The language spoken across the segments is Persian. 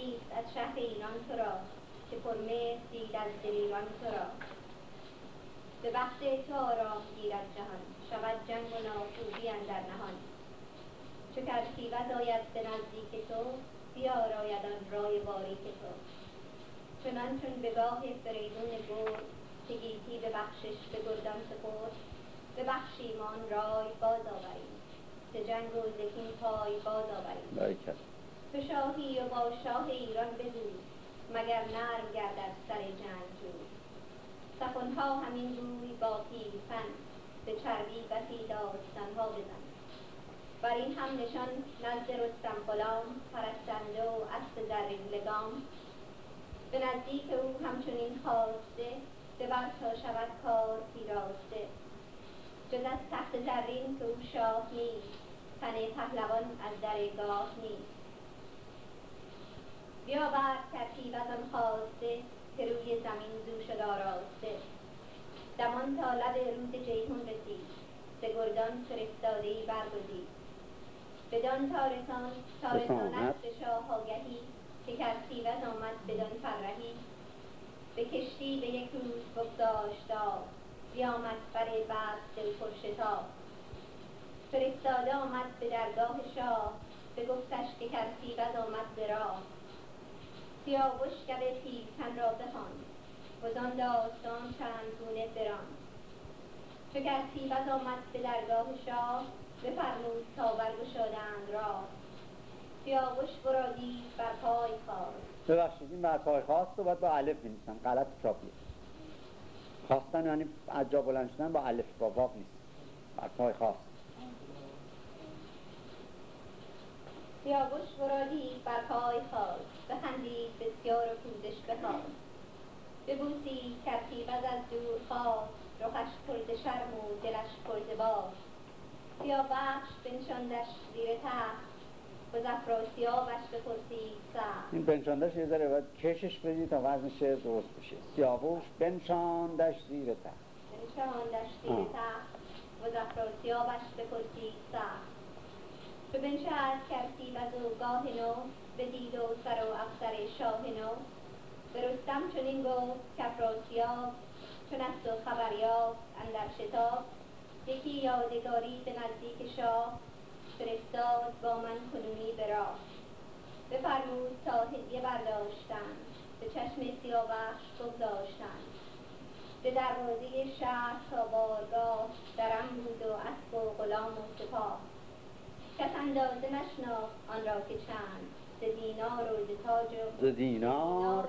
بیانگیخت از شهر ایران تو را که پرمهر دید از دلیران تو را. به بخت تو آرام گیرد جهان شود جنگ و ناکوبی اندر نهان. چو کژخیوت آید به نزدیک تو بیاراید آن رای باریک تو. چنان چون به گاه فریدون گرد که گیتی به بخشش به گردان سپرد ببخشیم و آن رای باز آوریم. ز جنگ و ز کین پای باز آوریم. تو شاهی و با شاه ایران بگوی مگر نرم گردد سر جنگجوی سخنها همین گوی با پیلتن به چربی بسی داستانها بزن. بر این هم نشان نزد رستم غلام پرستنده و اسب زرین لگام. به نزدیک او همچنین خواسته ببر تا شود کار پیراسته. جز از تخت زرین که او شاه نیست تن پهلوان از درگاه نیست. بیاورد ترکیب از آن خواسته که روی زمین زو شد آراسته دمان تا لب رود جیهون رسید. ز گردان فرستادهای برگزید. بدان تا رسان تا رساند. به شاه آگهی که کرکیوز آمد بدان فرهی. به کشتی به یک روز بگذاشت آب بیامد بر بلخ دل پرشتاب. فرستاده آمد به درگاه شاه. بگفتش که گرسیوز آمد ز راه. سیاوش گو پیلتن را بخواند. وزان داستان چند گونه براند. چو گرسیوز آمد به درگاه شاه بفرمود تا برگشادند راه. سیاوش ورا دید بر پای خاست ببخشید این بر پای خواست رو باید با الف بنویسم غلط چاپیه خواستن یعنی از جا بلند شدن با الف با واو نیست. بر پای خواست سیاوش ورا دید بر پای خواست بخندید بسیار و پوزش بخواست. ببوسید کرکیوز از دور خواست رخش پر ز شرم و دلش پر ز باز. سیاوش بنشاندش زیر تخت بپرسید سخت. این بنشاندش یه ذره باید کشش بدید تا وزنش درست بشه. سیاوش بنشاندش زیر تخت. بنشاندش زیر. تخت و افراسیابش بپرسید سخت. به بنشست کرکیوز و گاه نو بدید و سر و افسر شاه نو به رستم چنین گفت کافراسیاب چون است و خبر یافت اندر شتاب یکی یادگاری به نزدیک شاه فرستاد با من کنونی به راه بفرمود تا هدیه برداشتند به چشم سیاوش بگذاشتند به دروازه شهر تا بارگاه درم بود و اسب و غلام و سپاه کس اندازه نشناخت آن را که چند. ز دینار و ز تاج و ز دینار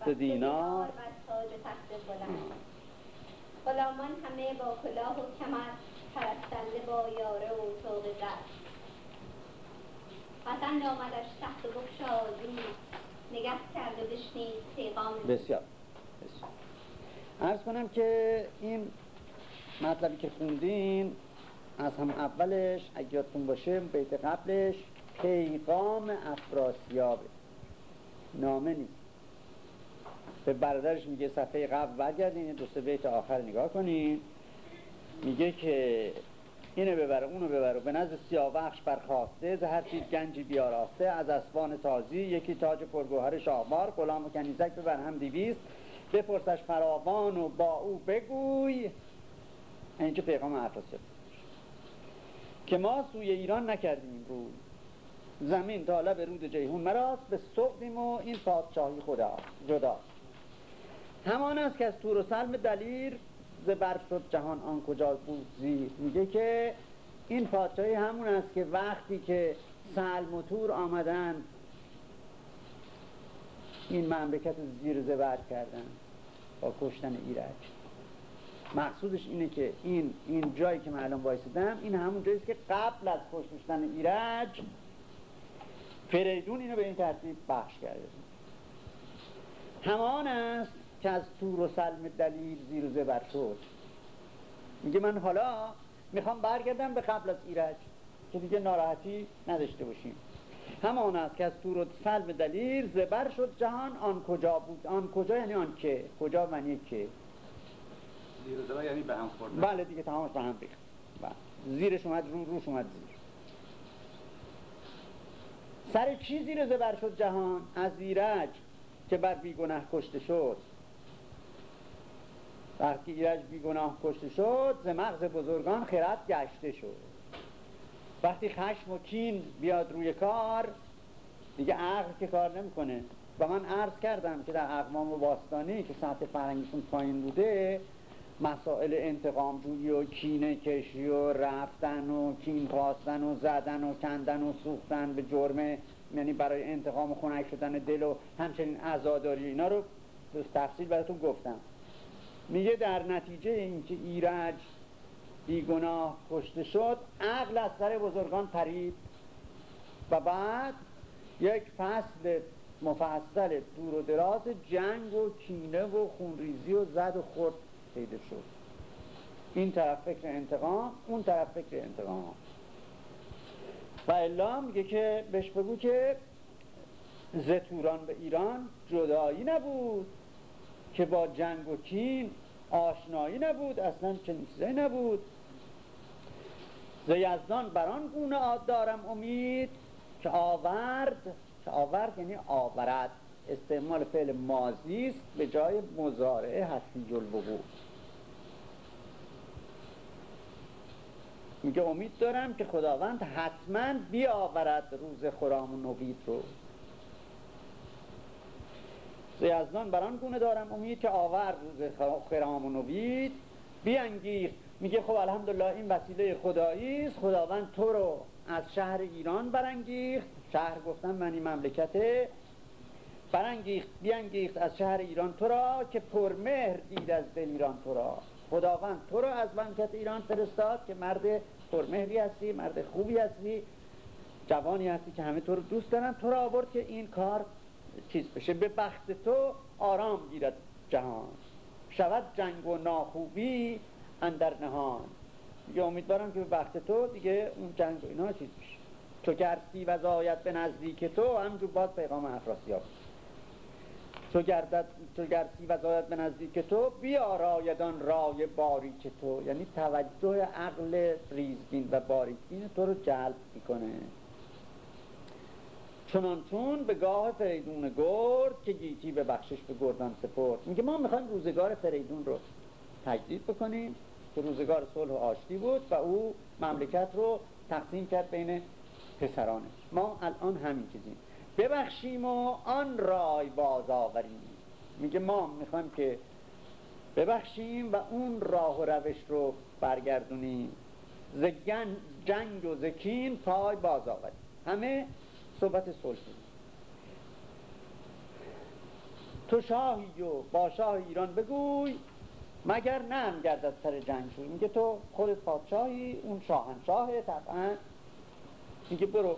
و ز دینار. و تاج و تخت بلند. غلامان همه با کلاه و کمر پرستنده با یاره و طوق زر. پسند آمدش تخت و بگشاد روی نگه کرد و بشنید پیغام. بسیار. بسیار. عرض کنم که این مطلبی که خوندین از هم اولش اگه یادتون باشه بیت قبلش پیغام افراسیابه نامه نیست. به برادرش میگه صفحه قبل برگردین دو سه بیت آخر نگاه کنین. میگه که اینو ببره اونو ببره به نزد سیاوخش برخواسته ز هر چیز گنجی بیاراسته از اسبان تازی یکی تاج پرگوهر شاهوار غلام و کنیزک ببر هم دیویست بپرسش فراوان و با او بگوی. اینجا پیغام افراسیاب. که ما سوی ایران نکردیم روی. زمین تا لب رود جیهون مراست به سقدیم و این پادشاهی خدا جدا. همان است که از تور و سلم دلیر زبر شد جهان. آن کجا بود زیر میگه که این پادشاهی همون است که وقتی که سلم و تور آمدن این مملکت زیر زبر کردن با کشتن ایرج. مقصودش اینه که این این جایی که من الان وایسیدم این همون جایی که قبل از کشتن ایرج فریدون اینو به این ترتیب بخش کرده. همان است که از تور و سلم دلیل زیر زبر شد. میگه من حالا می‌خوام برگردم به قبل از ایرج که دیگه ناراحتی نداشته باشیم. همان است که از تور و سلم دلیل زبر شد جهان آن کجا بود؟ آن کجا یعنی آن که؟ کجا معنی که؟ زیر یعنی به هم خورد بله دیگه تمامش به هم ریخت. بله. زیرش اومد رو روش اومد زیر. سر چی زیر زبر شد جهان؟ از ایرج که بر بیگناه کشته شد. وقتی ایرج بیگناه کشته شد ز مغز بزرگان خرد گشته شد. وقتی خشم و کین بیاد روی کار دیگه عقل که کار نمی‌کنه. و من عرض کردم که در اقوام و باستانی که سطح فرنگیشون پایین بوده مسائل انتقام جویی و کینه کشی و رفتن و کین خواستن و زدن و کندن و سوختن به جرمه یعنی برای انتقام و خنک شدن دل و همچنین عزاداری اینا رو تفصیل براتون گفتم. میگه در نتیجه اینکه ایرج بیگناه کشته شد عقل از سر بزرگان پرید و بعد یک فصل مفصل دور و دراز جنگ و کینه و خونریزی و زد و خورد. پیدا شد. این طرف فکر انتقام اون طرف فکر انتقام. و الا میگه که بهش بگو که زتوران به ایران جدایی نبود که با جنگ و کین آشنایی نبود اصلا چنین چیزایی نبود. ز یزدان بران گونه دارم امید که آورد که آورد یعنی آورد. استعمال فعل مازی است به جای مزارعه حسی الوقوع میگه امید دارم که خداوند حتما بیاورد روز خرام و نوید رو. زیزدان بران گونه دارم امید که آورد روز خرام و نوید. بیانگیخت. میگه خب الحمدلله این وسیله خدایی است. خداوند تو رو از شهر ایران برانگیخت. شهر گفتم منی مملکته. برانگیخت. بیانگیخت از شهر ایران تو را که پرمهر دید از دل ایران تو را. خداوند تو را از مملکت ایران فرستاد که مرد پرمهری هستی مرد خوبی هستی جوانی هستی که همه تو رو دوست دارن. تو را آورد که این کار چیز بشه به بخت تو آرام گیرد جهان. شود جنگ و ناخوبی اندر نهان. دیگه امیدوارم که به بخت تو دیگه اون جنگ و اینا چیز بشه. تو گرسی و زاید به نزدیک تو همجور باز پیغام افراسیاب تو گردد تو گرسی و زاید به نزدیک تو بیارایدان رای باریک تو. یعنی توجه عقل ریزبین و باریکبین تو رو جلب می‌کنه. چنان چون به گاه فریدون گرد که گیتی به بخشش به گردان سپرد. میگه ما می‌خوایم روزگار فریدون رو تجدید بکنیم. که روزگار صلح و آشتی بود و او مملکت رو تقسیم کرد بین پسرانش. ما الان همین چیزیم. ببخشیم و آن رای باز آوریم. میگه ما می‌خوایم که ببخشیم و اون راه و روش رو برگردونیم. زگن جنگ و زکین پای باز آوریم. همه صحبت صلح تو شاهی و با شاه ایران بگوی مگر نم گردد سر جنگ میگه تو خودت پادشاهی اون شاهنشاهه طبعا. میگه برو.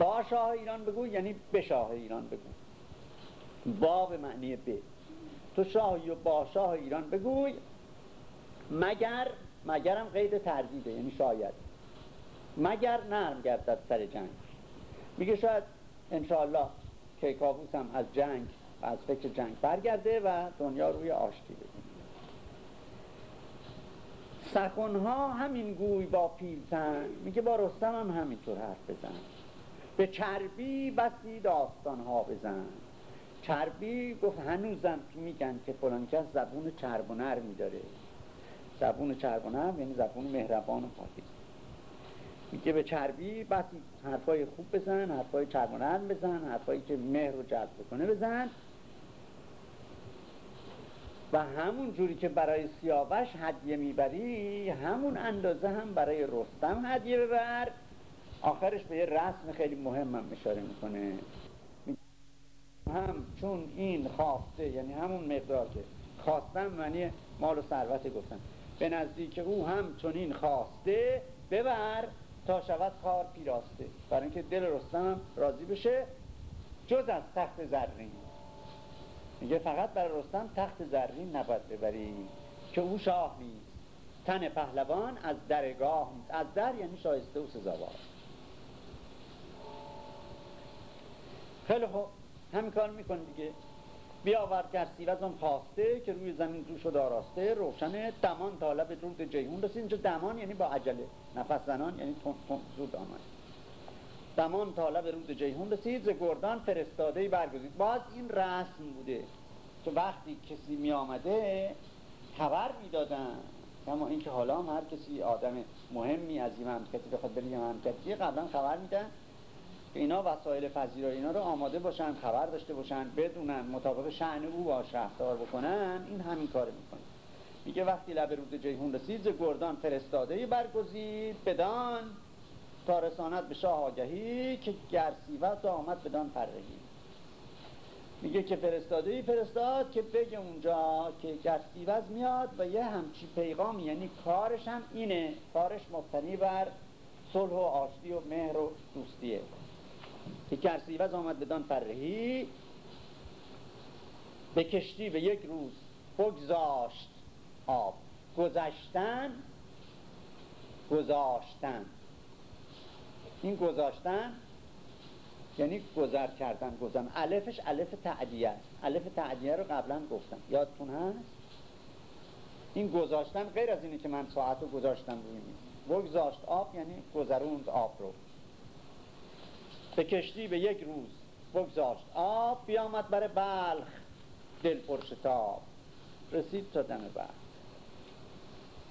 با شاه ایران بگو یعنی به شاه ایران بگو. با به معنی به تو شاهی و با شاه ایران بگوی مگر مگرم قید تردیده یعنی شاید. مگر نرم گردد سر جنگ. میگه شاید انشاءالله کابوس هم از جنگ و از فکر جنگ برگرده و دنیا روی آشتی بگیره. سخنها همین گوی با پیلتن. میگه با رستم هم همینطور حرف بزن. به چربی بسی داستان ها بزن. چربی گفت هنوزم میگن که فلان کس زبون چرب و نرمی داره زبون چرب و نرم یعنی زبون مهربان و خاطی میگه به چربی بسی حرفای خوب بزن حرفای چرب و نرم بزن حرفایی که مهر رو جذب کنه بزن. و همون جوری که برای سیاوش هدیه می‌بری همون اندازه هم برای رستم هدیه ببر. آخرش به یه رسم خیلی مهم هم اشاره می‌کنه. هم چون این خواسته یعنی همون مقدار که خواستم معنی مال و ثروت گفتم. به نزدیک او هم چون این خواسته ببر تا شود کار پیراسته. برای اینکه دل رستم راضی بشه جز از تخت زرین. میگه فقط برای رستم تخت زرین نباید ببری که او شاه نیست. تن پهلوان از درگاه نیست. از در یعنی شایسته و سزاوار. خیلی خوب. همین کار میکن دیگه. بیاورد گر سیوز آن خواسته که روی زمین رو شد آراسته روشن دمان تا لب رود جیهون رسید. اینجا دمان یعنی با عجله. نفس زنان یعنی تون تون زود آمد. دمان تا لب رود جیهون رسید. گردان فرستاده برگزید. باز این رسم بوده. که وقتی کسی می آمده خبر می‌دادن. اما اینکه حالا هم هر کسی آدم مهمی از این مملکتی بخواد بری مملکتی قبلا خبر میدن. که اینا وسایل پذیرایی اینا رو آماده باشن خبر داشته باشن بدونن مطابق شعن او باش رفتار بکنن این همین کار می‌کنه. میگه وقتی لب رود جیهون رسید گردان فرستاده برگزید بدان. تا رساند به شاه آگهی که گرسیوت آمد بدان فرهی. میگه که فرستاده فرستاد که بگه اونجا که گرسیوز میاد و یه همچی پیغام یعنی کارش هم اینه. کارش مبتنی بر صلح و آشتی و مهر و دوستیه. که گرسیوز آمد بدان فرهی به کشتی به یک روز بگذاشت آب. گذشتن گذاشتن. این گذاشتن یعنی گذر کردن گذن الفش الف تعدیه است الف تعدیه رو قبلا گفتم. یادتون هست؟ این گذاشتن غیر از اینه که من ساعت رو گذاشتم روی میز. بگذاشت آب یعنی گذروند آب رو. به کشتی به یک روز بگذاشت. آب بیامد بر بلخ دل پرشتاب. رسید تا دم بعد.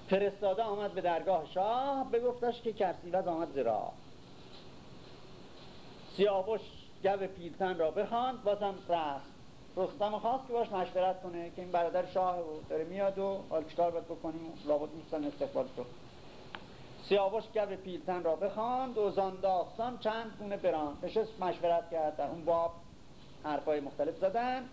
فرستاده آمد به درگاه شاه بگفتش که کرسیوز آمد زرا سیاوش گو پیلتن را بخواند بازم رست. رستم خواست که باش مشورت کنه که این برادر شاه و داره میاد و حال چیکار باید بکنیم؟ لابد میستن استقبال شد سیاوش گو پیلتن را بخواند و زان داستان چند گونه بران. نشست مشورت کرد در اون باب. حرفای مختلف زدن.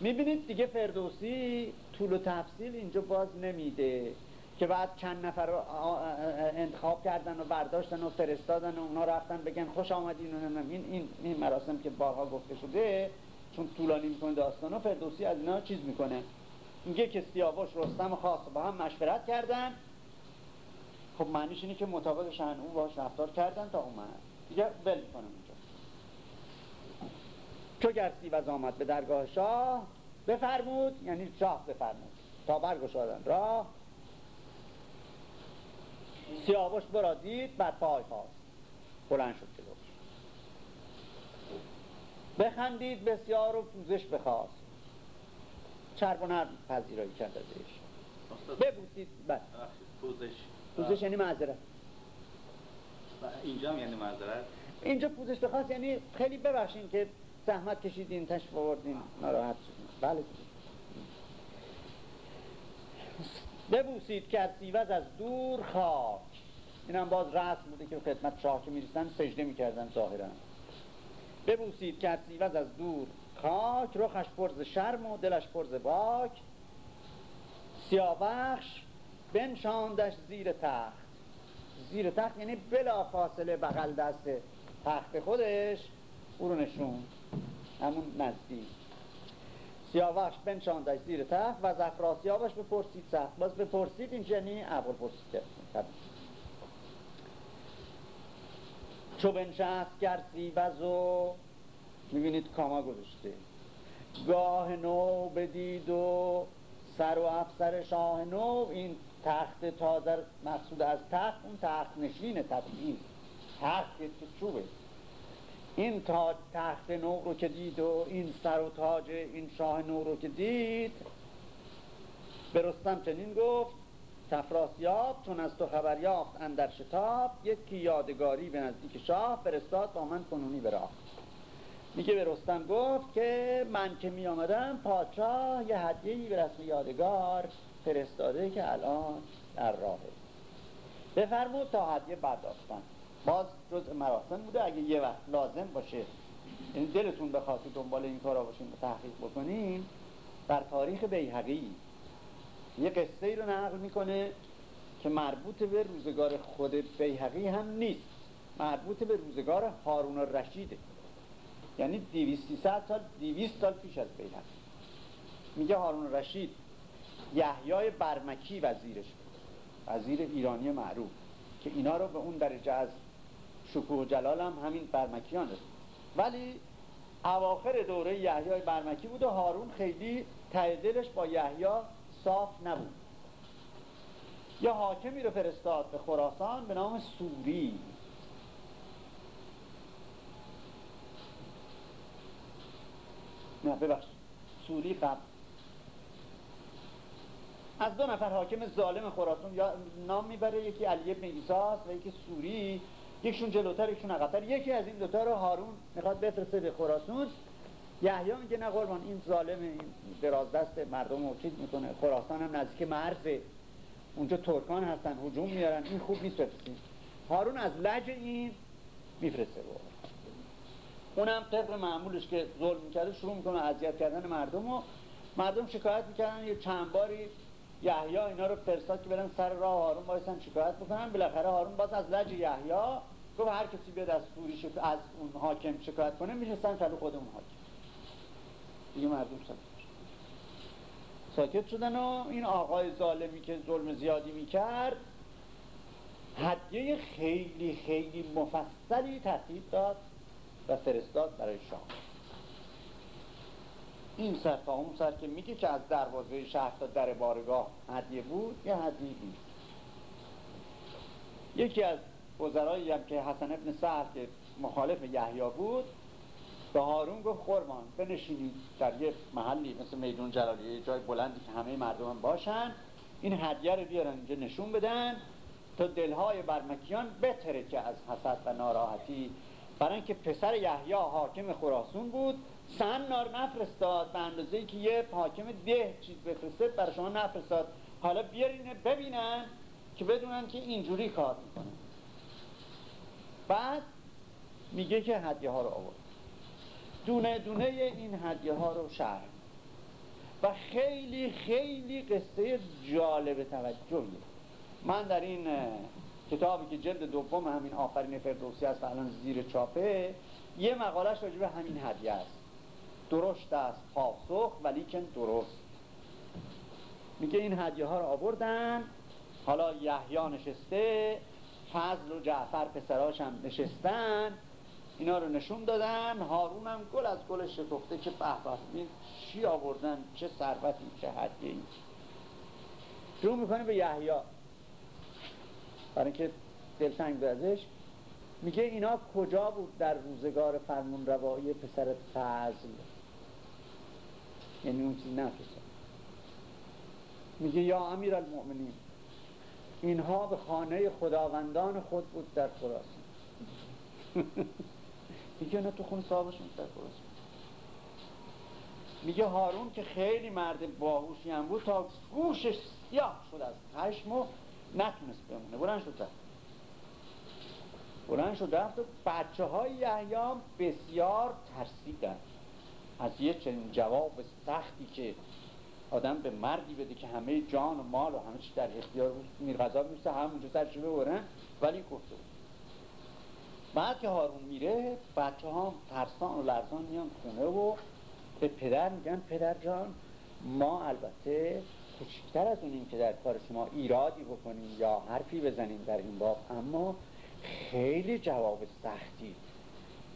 می‌بینید دیگه فردوسی طول و تفصیل اینجا باز نمیده که بعد چند نفر رو انتخاب کردن و برداشتن و فرستادن و اونا رفتن بگن خوش آمدین و این, این, این مراسم که بارها گفته شده چون طولانی می‌کنه داستان و فردوسی از اینا چیز می‌کنه. میگه که سیاوش رستم خاص با هم مشورت کردن. خب معنیش اینه که مطابق شهن اون باش رفتار کردن تا اومد دیگه ول می‌کنم اینجا. چو گرسی و آمد به درگاه شاه بفرمود یعنی شاه بفرمود. تا برگشادن راه. سیاوش برا دید بر پای خواست بلند شد جلوش بخندید بسیار و پوزش بخواست. چرب و نرم پذیرایی کرد ازش ببوسید بله. پوزش. پوزش یعنی معذرت. اینجا هم یعنی معذرت؟ اینجا پوزش بخواست یعنی خیلی ببخشین که زحمت کشیدین تشریف آوردین ناراحت شدین. بله. ببوسید کرد سیوز از دور خاک. این هم باز رسم بوده که خدمت شاه که می‌رسن سجده می‌کردن ظاهرا. ببوسید کرد سیوز از دور خاک رخش پرز شرم و دلش پرز باک. سیاوخش بنشاندش زیر تخت. زیر تخت یعنی بلا فاصله بغل دست تخت خودش. او رو نشون. همون نزدیک. سیاوش بنشاندش زیر تخت و زفراسیابش بپرسید سخت. باز بپرسید این جنی اول پرسید. چو بنشست گر سیوز و می‌بینید کاما گذاشته. گاه نو بدید و سر و افسر شاه نو. این تخت تازر مقصود از تخت اون تخت نشین طبیعی تخت که چوبه. این تاج تخت نو رو که دید و این سر و تاج این شاه نو رو که دید به رستم چنین گفت تفراسیاب چون از تو خبر یافت اندر شتاب یکی یادگاری به نزدیک شاه فرستاد با من کنونی براه میگه به رستم گفت که من که می آمدم پادشاه یه هدیهی به رسم یادگار فرستاده که الان در راهه. بفرمود تا هدیه برداشتن. باز جز مراسم بوده. اگه یه وقت لازم باشه یعنی دلتون بخواد دنبال این کارا باشین تحقیق بکنین در تاریخ بیهقی یه قصه ای رو نقل می‌کنه که مربوط به روزگار خود بیهقی هم نیست. مربوط به روزگار هارون الرشیده یعنی 200 سال 200 سال پیش از بیهقی. میگه هارون رشید یحیای برمکی وزیرش. بود وزیر ایرانی معروف که اینا رو به اون درجه از شکوه و جلال هم همین برمکیان رسید. ولی اواخر دوره یحیای برمکی بود و هارون خیلی ته دلش با یحیی صاف نبود. یا حاکمی رو فرستاد به خراسان به نام سوری. نه ببخش سوری قبل از دو نفر حاکم ظالم خراسان یا نام می‌بره یکی علی ابن ایساس و یکی سوری. یکشون جلوتر یکشون عقبتر. یکی از این دوتا رو هارون می‌خواد بفرسته به خراسان. یحیی میگه نه قربان این ظالم این دراز دست مردم رو چیز می‌کنه. خراسان هم نزدیک مرزه اونجا ترکان هستن هجوم میارن. این خوب نیست هارون از لج این میفرسته. رو اونم طبق معمولش که ظلم می‌کرده شروع می‌کنه اذیت کردن مردم و مردم شکایت می‌کردن یه چند باری یحیی اینا رو فرستاد که برن سر راه هارون بایستن شکایت بکنن؟ بالاخره هارون باز از لج یحیی گفت هر کسی بیاد از سوری از اون حاکم شکایت کنه میشستن جلو خود اون حاکم. دیگه مردم ساکت ساکت شدن و این آقای ظالمی که ظلم زیادی می‌کرد هدیه خیلی خیلی مفصلی ترتیب داد و فرستاد برای شاه. این سر تا اون سر که میگه که از دروازه شهر تا در بارگاه هدیه بود یه هدیه بود یکی از وزرایی هم که حسن ابن سهر که مخالف یحیی بود به هارون گفت خورمان بنشینید در یه محلی مثل میدون جلالی یه جای بلندی که همه مردم باشن این هدیه رو بیارن اینجا نشون بدن تا دلهای برمکیان بتره که از حسد و ناراحتی. برای اینکه پسر یحیی حاکم خراسون بود سن نار نفرستاد به اندازه که یه حاکم ده چیز بفرسته برای شما نفرستاد. حالا بیارینه ببینن که بدونن که اینجوری کار می‌کنه بعد میگه که هدیه ها رو آورد. دونه دونه این هدیه ها رو شهر. و خیلی خیلی قصه جالب توجهی من در این کتابی که جلد دوم همین آفرین فردوسی است الان زیر چاپه یه مقالش راجع همین هدیه است. درشت است پاسخ ولیکن درست. میگه این هدیه ها رو آوردن. حالا یحیی نشسته فضل و جعفر پسراش هم نشستن. اینا رو نشون دادن. هارون هم گل از گل شکفته که به به چی آوردن؟ چه ثروتی چه هدیه ای شروع می‌کنه به یحیی. برای اینکه دلتنگ ازش. میگه اینا کجا بود در روزگار فرمون روایی پسر فضل؟ یعنی اون چیز نفسه میگه یا امیر المؤمنین اینها به خانه خداوندان خود بود در خراسان میگه نه تو خون صاحبشون در خراسان میگه هارون که خیلی مرد باهوشی هم بود تا گوشش سیاه شد از خشم و نتونست بمونه. بلند شد رفت بلند شد رفت و بچه های بسیار ترسیدن. از یه چنین جواب سختی که آدم به مردی بده که همه جان و مال و همه چی در اختیار بود میر غذا می‌رسه همونجا سرشو ببرن ولی گفته بعد که هارون میره بچه ها ترسان و لرزان میان خونه و به پدر میگن پدر جان ما البته کوچکتر از اونیم که در کار شما ایرادی بکنیم یا حرفی بزنیم در این باب اما خیلی جواب سختی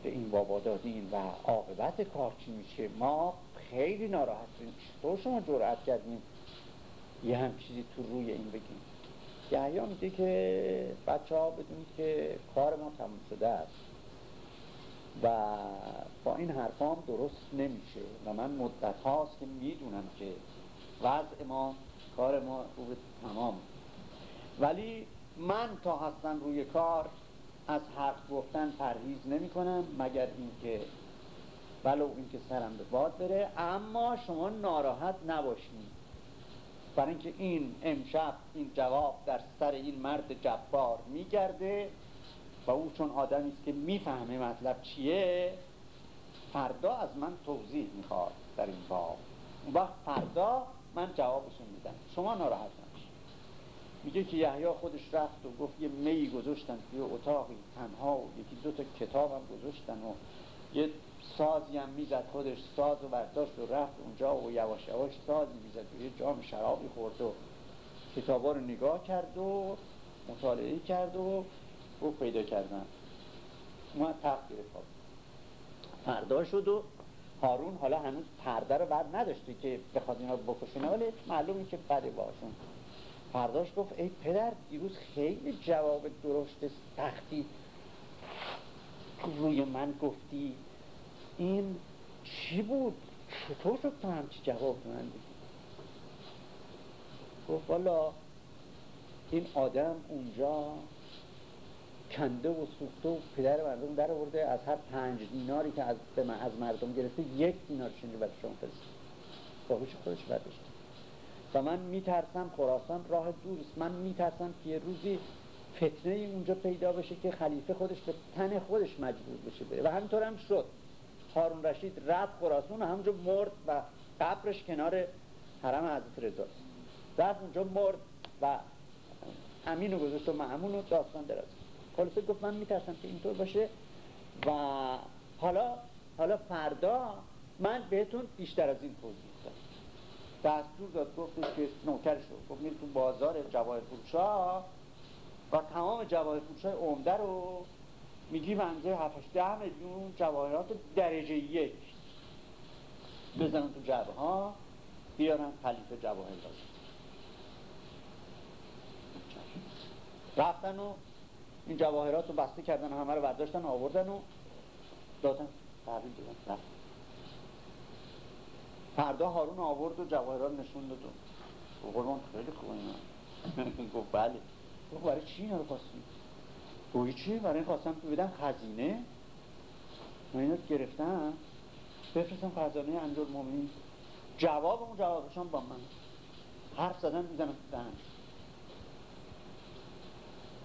این بابا دادیم و عاقبت کار چی میشه؟ ما خیلی ناراحت شدیم چطور شما جرأت کردیم یه هم چیزی تو روی این بگیم یحیی میگه که بچه ها بدونید که کار ما تموم شده است و با این حرفام درست نمیشه و من مدت هاست که می‌دونم که وضع ما کار ما رو تمام. ولی من تا هستم روی کار از حق گفتن پرهیز نمی کنم مگر اینکه ولو اینکه سرم به باد بره. اما شما ناراحت نباشید برای اینکه این امشب این جواب در سر این مرد جبار میگرده و او چون آدمی است که می‌فهمه مطلب چیه فردا از من توضیح می‌خواد در این باب. اون وقت فردا من جوابشون میدم. شما ناراحت میگه که یحیی خودش رفت و گفت یه می گذاشتن توی اتاقی تنها و یکی دو تا کتاب هم گذاشتن و یه سازی هم می‌زد خودش ساز و برداشت و رفت اونجا و یواش یواش سازی می‌زد و یه جام شرابی خورد و کتابا رو نگاه کرد و مطالعه کرد و او پیدا کردن. اومد تخت گرفت. فردا شد و هارون حالا هنوز پرده رو بر نداشته که بخواد اینا بکشونه ولی معلومه که بده باشون فرداش گفت ای پدر دیروز خیلی جواب درشت سختی روی من گفتی. این چی بود؟ چطور شد تو همچی جواب من دیدی گفت والا این آدم اونجا کنده و سوخته و پدر مردم در آورده از هر پنج دیناری که از, از مردم گرفته یک دینار شنی برای شما فرسته باقیش خودش برداشته. و من میترسم خراسان راه دوریست من میترسم که یه روزی فتنه اونجا پیدا بشه که خلیفه خودش به تن خودش مجبور بشه بره. و همینطور هم شد. هارون رشید رفت خراسان و همونجا مرد و قبرش کنار حرم حضرت رضا رفت اونجا مرد و امینو گذاشت و معمون و داستان دراز خلاصه گفت من میترسم که اینطور باشه و حالا حالا فردا من بهتون بیشتر از این توضیح دستور داد گفتش که نوکرش رو گفت میری تو بازار جواهر فروشا و تمام جواهر فروشای عمده رو میگی منزه 7 ده میلیون جواهرات درجه یک بزنن تو جبه ها بیارن خلیفه جواهرات رفتن و این جواهرات رو بسته کردن همه رو برداشتن آوردن و دادن تحویل دادن. رفتن فردا هارون آورد و جواهرات نشون داد. و قربان خیلی خوب اینا. گفت بله. گفت برای چی اینا رو خواستیم گویی چی؟ برای این خواستم که بدم خزینه. من اینو گرفتم. بفرستم خزانه انجل مومنین جواب اون جوابشان با من. حرف زدن می‌زنم. دهن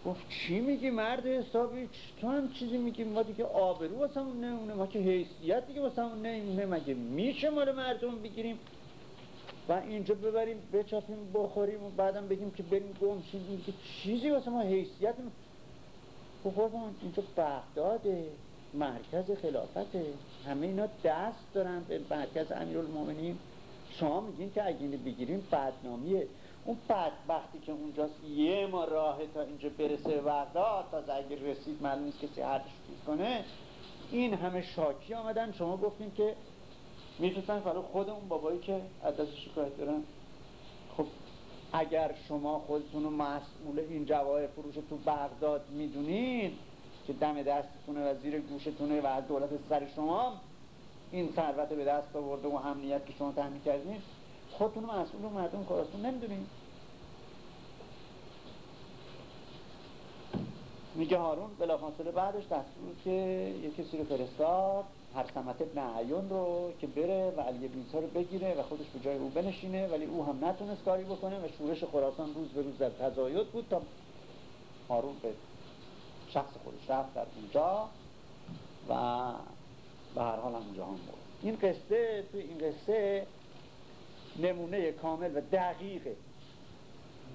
گفت چی میگی مرد حسابی؟ تو هم چیزی میگی؟ ما دیگه آبرو واسمون نمونه ما که حیثیت دیگه واسمون نمونه مگه میشه مال مردم بگیریم؟ و اینجا ببریم بچاپیم بخوریم و بعدم بگیم که بریم گمشیم که چیزی واسه ما حیثیت خب اینجا بغداده مرکز خلافته همه اینا دست دارن به مرکز امیرالمومنین. شما میگین که اگه بگیریم بدنامیه. اون بدبختی که اونجاست یه ما راه تا اینجا برسه بغداد تا اگه رسید معلوم نیست کسی هرش کنه. این همه شاکی آمدن. شما گفتین که می‌تونن فقط خود اون بابایی که از شکایت دارن. خب اگر شما خودتون رو مسئول این جواهر فروش تو بغداد می‌دونین که دم دستتونه و زیر گوشتونه و از دولت سر شما این ثروت به دست آورده و امنیت که شما تحمیل کردین خودتون مسئول مردم کارستون نمی‌دونین. میگه هارون بلافاصله بعدش دستور که یه کسی رو فرستاد هر سمت ابن عیون رو که بره و علی بیزا رو بگیره و خودش به جای او بنشینه ولی او هم نتونست کاری بکنه و شورش خراسان روز به روز در تزاید بود تا هارون به شخص خودش رفت در اونجا و به هر حال هم اونجا هم بود این قصه توی این قصه نمونه کامل و دقیقه.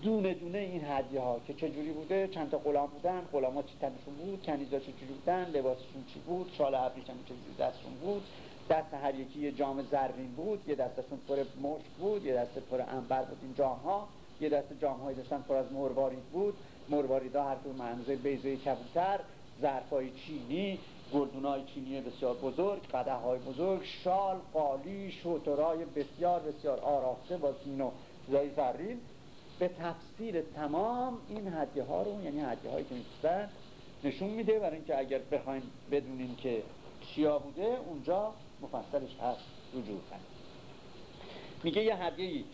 دونه دونه این هدیه ها که چجوری بوده چند تا غلام بودن غلام ها چی تنشون بود کنیزا چجوری بودن لباسشون چی بود شال ابریش هم چجوری دستشون بود. دست هر یکی یه جام زرین بود یه دستشون پر مشک بود یه دست پر انبر بود این جام ها یه دست جام هایی داشتن پر از مروارید بود. مروارید ها هر دو منظر بیزه کبوتر. ظرف های چینی گردون های چینی بسیار بزرگ قده های بزرگ شال قالی شوترای بسیار بسیار آراسته با زین و زرین. به تفسیر تمام این هدیه ها رو یعنی هدیه هایی که می‌تونن نشون میده برای اینکه اگر بخواین بدونین که چیا بوده اونجا مفصلش هست رجوع کنید میگه یه هدیه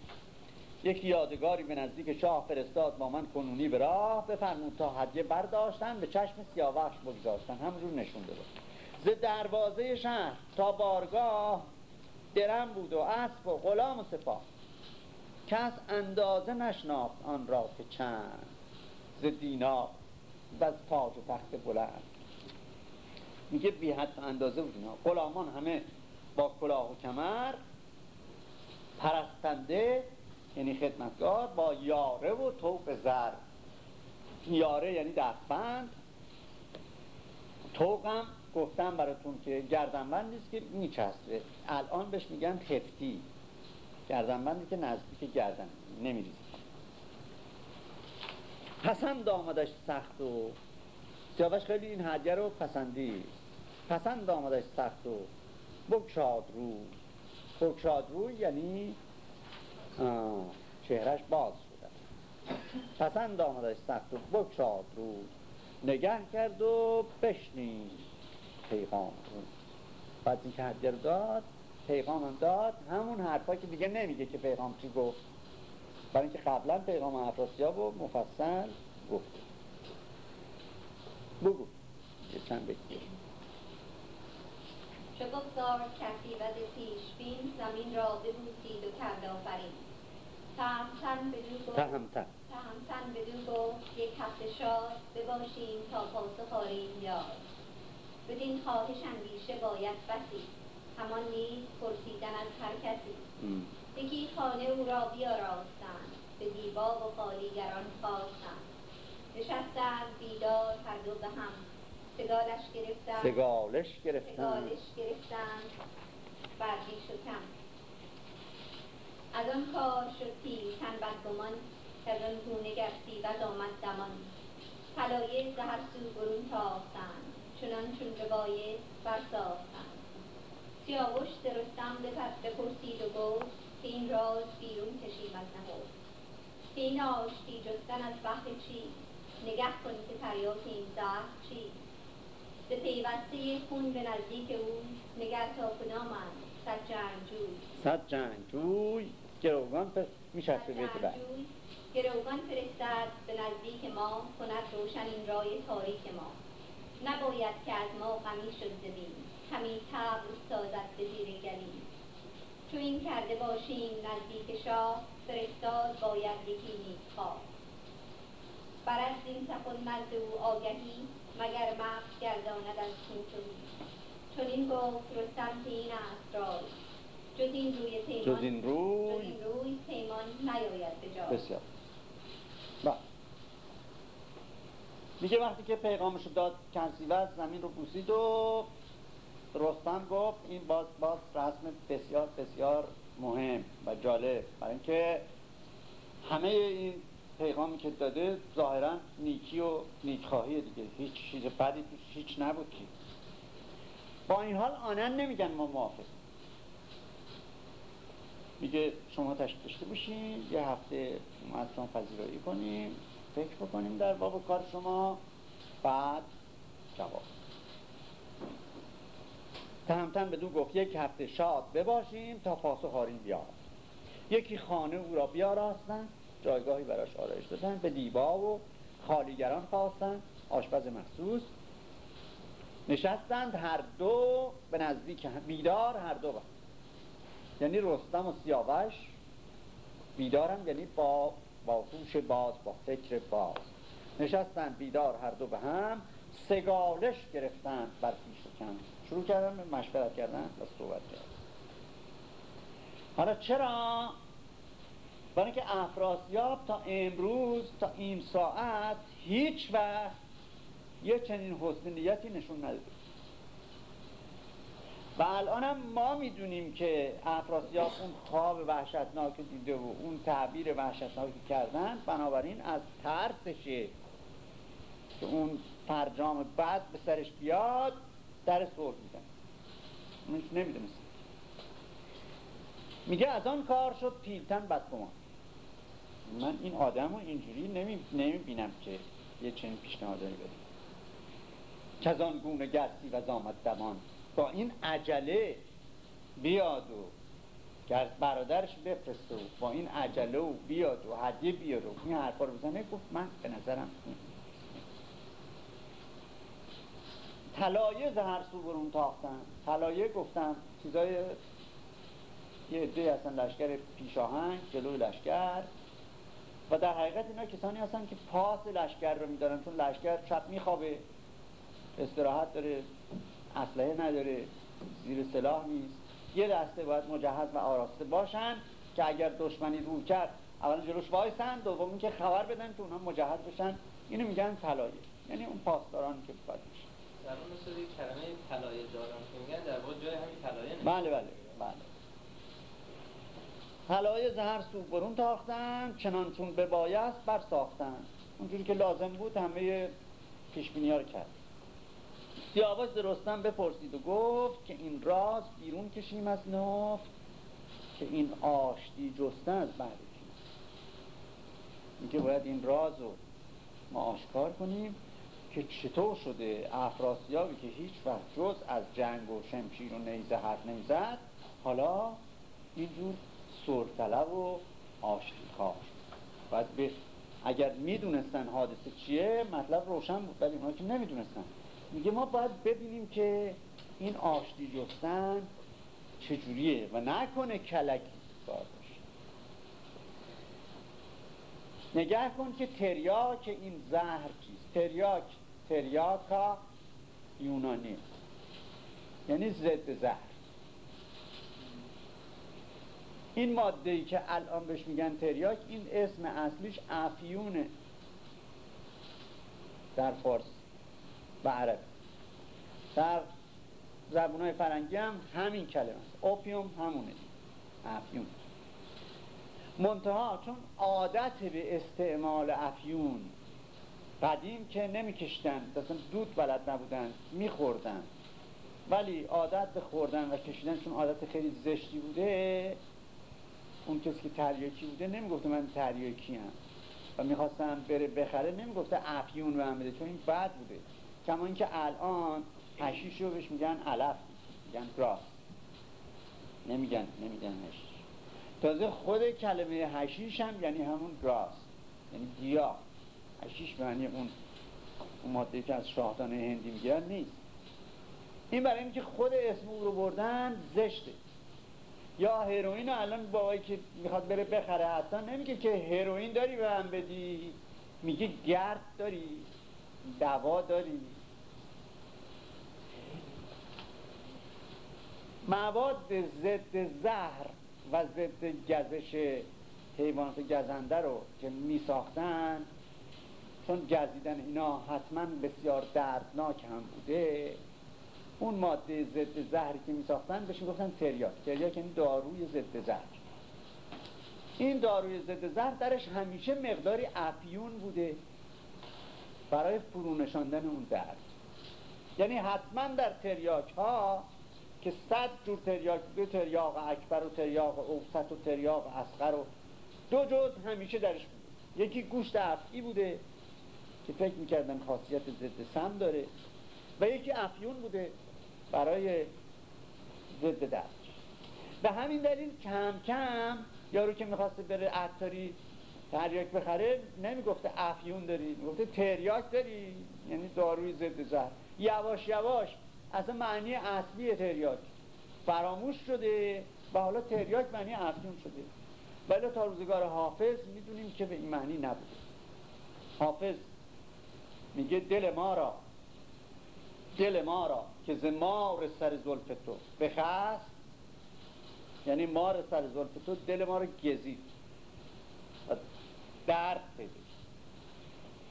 یک یادگاری به نزدیک شاه فرستاد با من کنونی به راه بفرمود تا هدیه برداشتن به چشم سیاوش بگذاشتن. همونجور نشون داده. ز دروازه شهر تا بارگاه درم بود و اسب و غلام و سپاه. کس اندازه نشناخت آن را که چند. ز دینا و از تاج و تخت بلند. میگه بی حد اندازه بود اینا. غلامان همه با کلاه و کمر پرستنده یعنی خدمتگار با یاره و توق زر. یاره یعنی دستبند. توقم گفتم براتون که گردنبند نیست که میچسبه. الان بهش میگن خفتی گردنبندی که نزدیک گردن. نمیریزه پسند آمدش سخت و سیاوش خیلی این هدیه رو پسندی. پسند آمدش سخت و بگشاد روی بگشاد روی یعنی چهرش باز شده. پسند آمدش سخت و بگشاد روی نگه کرد و بشنید پیغام رو. بعد این که داد پیغام داد. همون حرفا که دیگه نمیگه که پیغام چی گفت. برای اینکه قبلا پیغام افراسیاب و مفصل گفت. بگو. یه چند بگیر چه گفتار پیش بین زمین را ببوسید و کرد آفرین. تهمتن بدو گفت تهمتن تهمتن بدو گفت یک هفته شاد بباشیم تا پاسخ آریم یاد. بدین خواهش اندیشه باید بسی همان نیز پرسیدن از هر کسی. یکی خانه او را بیاراستند به دیبا و خالیگران خواستند. نشستند بیدار هر دو به هم. سگالش گرفتند. سگالش گرفتند. سگالش گرفتند. بر بیش و کم. از آن کار شد تن بدگمان که از آن گونه گرسی و آمد دمان. طلایه ز هر سو برون تاختند. چنان چون ببایست برساختند. سیاوش ز رستم بپرسید و گفت که این راز بیرون کشیم از نهفت که این آشتی جستن از بحر چیست؟ نگه کن که تریاک این زهر چیست؟ به پیوسته خون به نزدیک او نگر تا کدامند صد جنگجوی. صد جنگجوی. گروگان پر میشه به بیت بعد گروگان فرستد به نزدیک ما. کند روشن این رای تاریک ما. نباید که از ما غمی شد زمین. همی تبر سازد به زیر گلیم. چو این کرده باشیم نزدیک شاه فرستاد باید یکی نیک خواه. برد این سخن نزد او آگهی مگر مغز گرداند از چون چون این گفت رستم که این است رای. جز این روی پیمان جز این روی جز این روی پیمان نیاید به جای. بسیار. با. میگه وقتی که پیغامش داد کنسیوز زمین رو بوسید و رستم گفت این باز باز رسم بسیار بسیار مهم و جالب. برای اینکه همه این پیغامی که داده ظاهرا نیکی و نیکخواهی دیگه. هیچ چیز بدی هیچ نبود که. با این حال آنن نمیگن ما موافق میگه شما تشکیل داشته باشین یه هفته ما پذیرایی کنیم فکر بکنیم در باب کار شما بعد جواب. تهمتن دو گفت یک هفته شاد بباشیم تا پاسخ آرین بیاد. یکی خانه او را بیاراستن جایگاهی براش آرایش دادن به دیبا و خالیگران خواستن آشپز مخصوص. نشستند هر دو به نزدیک بیدار هر دو با. یعنی رستم و سیاوش. بیدارم یعنی با با هوش باز با فکر باز. نشستند بیدار هر دو به هم سگالش گرفتند بر پیش کم شروع کردن به مشورت کردن و صحبت کردن. حالا چرا؟ برای اینکه افراسیاب تا امروز تا این ساعت هیچ وقت یه چنین حسن نیتی نشون نداده. و الان ما می‌دونیم که افراسیاب اون خواب وحشتناک دیده و اون تعبیر وحشتناکی کردن بنابراین از ترسشه که اون فرجام بد به سرش بیاد در صلح میدن اونش نمی‌دونست میگه از آن کار شد پیلتن بدگمان. من این آدم رو اینجوری نمی, بینم که یه چنین پیشنهادایی بده. که از آن گونه گرسی و زامد دمان با این عجله بیاد و گرد برادرش بفرسته و با این عجله و بیاد و هدیه بیاد و این حرفا رو بزنه گفت من به نظرم طلایه زهر سو برون تاختن. طلایه گفتن چیزای یه عده هستن لشکر پیشاهنگ جلوی لشکر. و در حقیقت اینا کسانی هستن که پاس لشکر رو میدارن چون لشکر شب میخوابه استراحت داره اسلحه نداره زیر سلاح نیست. یه دسته باید مجهز و آراسته باشن که اگر دشمنی رو کرد اول جلوش وایسن دوم که خبر بدن که اونها مجهز بشن. اینو میگن طلایه یعنی اون پاسدارانی که باید بله بله بله. طلایه زهر سو برون تاختن چنان چون به بایست بر ساختن. اونجوری که لازم بود همه پیشبینی ها رو کرد. سیاوش رستم بپرسید و گفت که این راز بیرون کشیم از نفت که این آشتی جستن از بعد میگه باید این راز رو ما آشکار کنیم. که چطور شده افراسیابی که هیچ وقت جز از جنگ و شمشیر و نیزه حرف نمی‌زد حالا اینجور سرطلب و خواه باید به اگر می‌دونستن حادثه چیه مطلب روشن بود ولی اونا که نمی‌دونستن. میگه ما باید ببینیم که این آشتی جستن چجوریه و نکنه کلکی کار باشه. نگه کن که تریاک این زهر چیست. تریاک تریاکا یونانی. یعنی ضد زهر. این ماده ای که الان بهش میگن تریاک این اسم اصلیش افیونه. در فارس و عرب در زبون های فرنگی هم همین کلمه است. اوپیوم همونه. افیون. منتها چون عادت به استعمال افیون قدیم که نمیکشتن اصلا دود بلد نبودن میخوردن. ولی عادت به خوردن و کشیدن چون عادت خیلی زشتی بوده اون کسی که تریاکی بوده نمی‌گفته من تریاکی هم و می‌خواستم بره بخره نمی‌گفته افیون به هم بده چون این بد بوده. کما اینکه الان هشیش رو بهش میگن علف میگن گراس نمیگن نمیگن هشیش تازه خود کلمه هشیش هم یعنی همون گراس یعنی گیاه. هشیش معنی اون ماده که از شاهدان هندی میگن نیست. این برای اینکه خود اسم او رو بردن زشته. یا هروئین الان بابایی که می‌خواد بره بخره حتی نمیگه که هروئین داری به هم بدی. میگه گرد داری دوا داری. مواد ضد زهر و ضد گزش حیوانات گزنده رو که می ساختن چون گزیدن اینا حتما بسیار دردناک هم بوده اون ماده ضد زهری که می ساختن بهش گفتن تریاک. تریاک یعنی داروی ضد زهر. این داروی ضد زهر درش همیشه مقداری افیون بوده برای فرونشاندن اون درد. یعنی حتما در تریاک ها که صد جور تریاک دو تریاق اکبر و تریاق اوسط و تریاق اصغر و دو جز همیشه درش بوده. یکی گوشت افعی بوده که فکر می‌کردن خاصیت ضد سم داره و یکی افیون بوده برای ضد درد به همین دلیل کم کم یارو که می‌خواسته بره عطاری تریاک بخره نمی‌گفته افیون داری می‌گفته تریاک داری یعنی داروی ضد زهر. یواش یواش اصلا معنی اصلی تریاک فراموش شده و حالا تریاک معنی افیون شده. ولی تا روزگار حافظ می‌دونیم که به این معنی نبوده. حافظ میگه دل ما را دل ما را که ز مار سر زلف تو بخست. یعنی مار سر زلف تو دل ما رو گزید و درد پیدا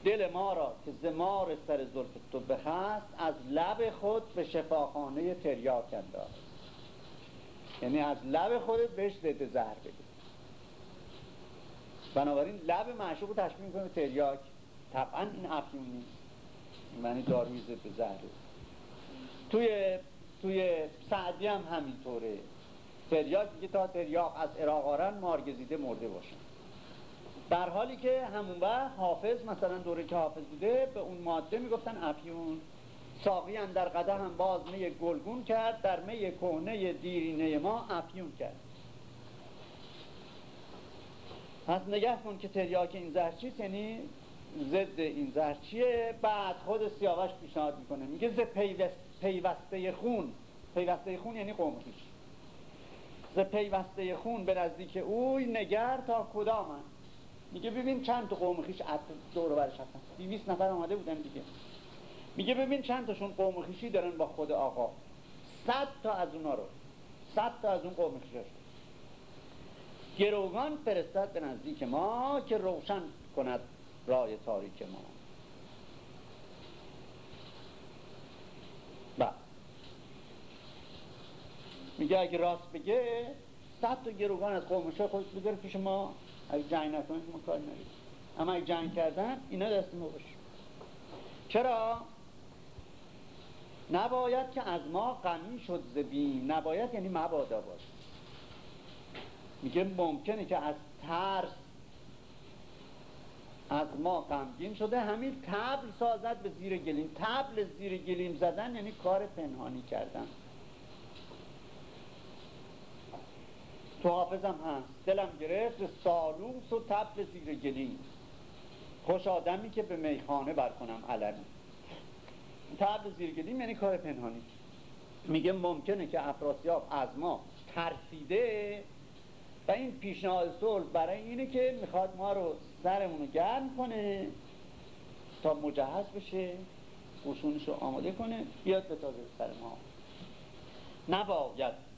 دل ما را که زمار سر زلف تو بخست از لب خود به شفاخانه تریاک انداز یعنی از لب خودت بهش ضد زهر بده بنابراین لب معشوق تشبیه می‌کنه تریاک. طبعا این افیون نیست. معنی داروی ضد زهره توی توی سعدی هم همینطوره. تریاک میگه تا تریاک از عراق آرن مارگزیده مرده باشن در حالی که همون وقت حافظ مثلا دوره که حافظ بوده به اون ماده می‌گفتن افیون ساقی هم در قده هم باز می گلگون کرد در می کهنه دیرینه ما افیون کرد. پس نگه کن که تریاک این زهر یعنی ضد این زهر چیه؟ بعد خود سیاوش پیشنهاد می‌کنه. میگه ز پیوسته خون. پیوسته خون یعنی قوم ز پیوسته خون به نزدیک اوی نگر تا کدامن میگه ببین چند تا قوم خیش دور برش هستن. 200 نفر آمده بودن دیگه. میگه ببین چند تاشون قوم خیشی دارن با خود آقا. صد تا از اونا رو. صد تا از اون قوم خیشش گروگان فرستاد به نزدیک ما که روشن کند رای تاریک ما. با میگه اگه راست بگه صد تا گروگان از قوم خودش بگره پیش ما. اگه جنگ نکنه ما کار اما اگه جنگ کردن اینا دست ما باشه. چرا؟ نباید که از ما غمی شد زبیم نباید یعنی مبادا باش میگه ممکنه که از ترس از ما غمگین شده. همین تبل سازد به زیر گلیم. تبل زیر گلیم زدن یعنی کار پنهانی کردن. تو حافظم هست. دلم گرفت سالوس و تبل زیر گلیم. خوش آدمی که به میخانه برکنم علمی تبل زیر گلیم یعنی کار پنهانی. میگه ممکنه که افراسیاب از ما ترسیده و این پیشنهاد صلح برای اینه که می‌خواد ما رو سرمون رو گرم کنه تا مجهز بشه قشونش رو آماده کنه بیاد به تازه سر ما. نباید.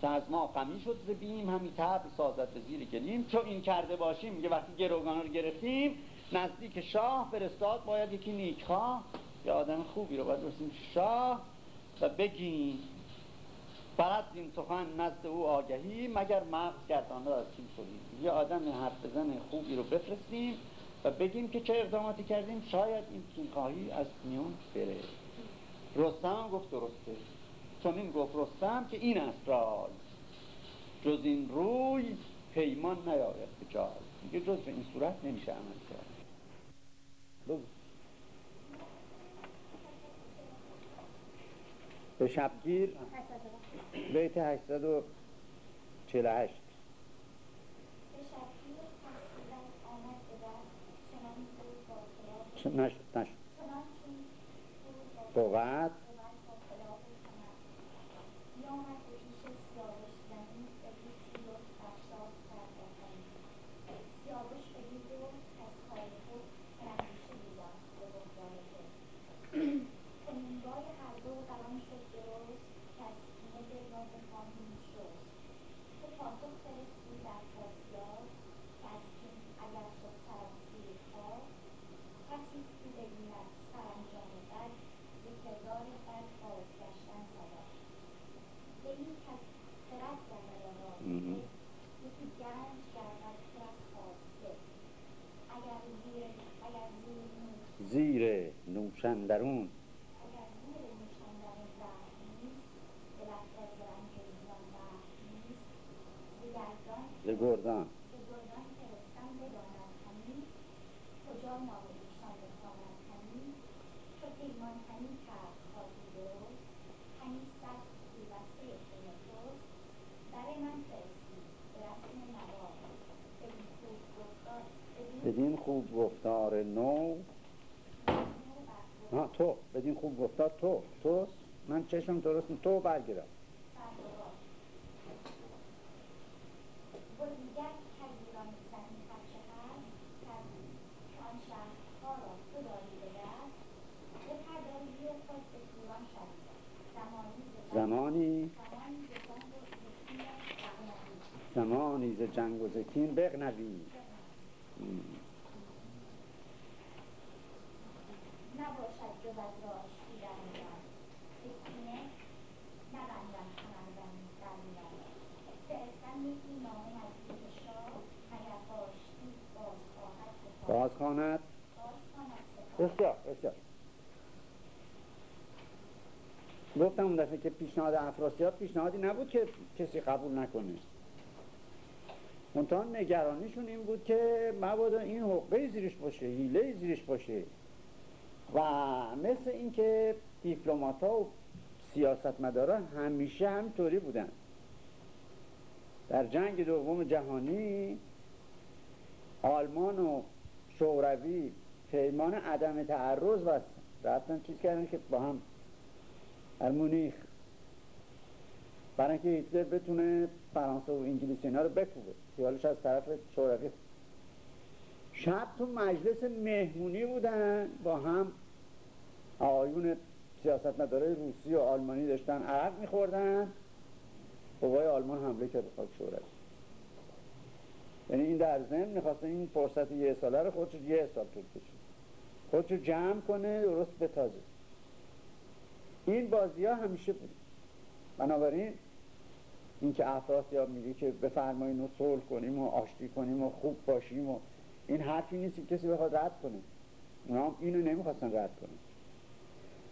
که از ما قمی شد زبیم همی تب سازد به زیر گلیم. چون این کرده باشیم میگه وقتی گروگان رو گرفتیم نزدیک شاه فرستاد باید یکی نیکخواه. یا آدم خوبی رو باید برسیم شاه و بگیم. فقط این سخن نزد او آگهی مگر مغز گردانه از چین شدیم یه آدم حرف بزن خوبی رو بفرستیم و بگیم که چه اقداماتی کردیم شاید این کینخواهی از میون بره. رستم گفت درسته. چون این گفت رستم که این است رای. جز این روی پیمان نیاید به جای. میگه جز به این صورت نمیشه عمل کرد. به شبگیر بیت 848 نشد نشد بوقت زیر نوشندرون. ز گردان. بدین خوب گفتار نو. ها تو بدین خوب گفتار تو تو من چشم درست تو برگیرم زمانی زمانی ز جنگ و زکین بغنوی نباشد جز از راش دیدن من به کینه نبندم کمندم در میان فرستم یکی نامه نزدیک شاه مگر باشتی باز خواند بسیار بسیار. گفتم اون دفعه که پیشنهاد افراسیاب پیشنهادی نبود که کسی قبول نکنه. منتها نگرانیشون این بود که مبادا این حقه زیرش باشه حیله زیرش باشه. و مثل اینکه دیپلمات ها و سیاستمداران همیشه همینطوری بودن. در جنگ دوم جهانی آلمان و شوروی پیمان عدم تعرض و رفتن چیز کردن که با هم در مونیخ. برای اینکه هیتلر بتونه فرانسه و انگلیس اینا رو بکوبه. خیالش از طرف شوروی. شب تو مجلس مهمونی بودن. با هم آقایون سیاستمدارای روسی و آلمانی داشتن عرق میخوردن. قوای آلمان حمله کرد خاک شوروی یعنی این در ضمن می‌خواست این فرصت یه ساله رو خودش یه سال طول کشید. خودشو جمع کنه درست تازه این بازی ها همیشه بود. بنابراین اینکه افراسیاب میگه که بفرمایین و صلح کنیم و آشتی کنیم و خوب باشیم و این حرفی نیست که کسی بخواد رد کنه. اونا اینو نمی‌خواستن رد کنن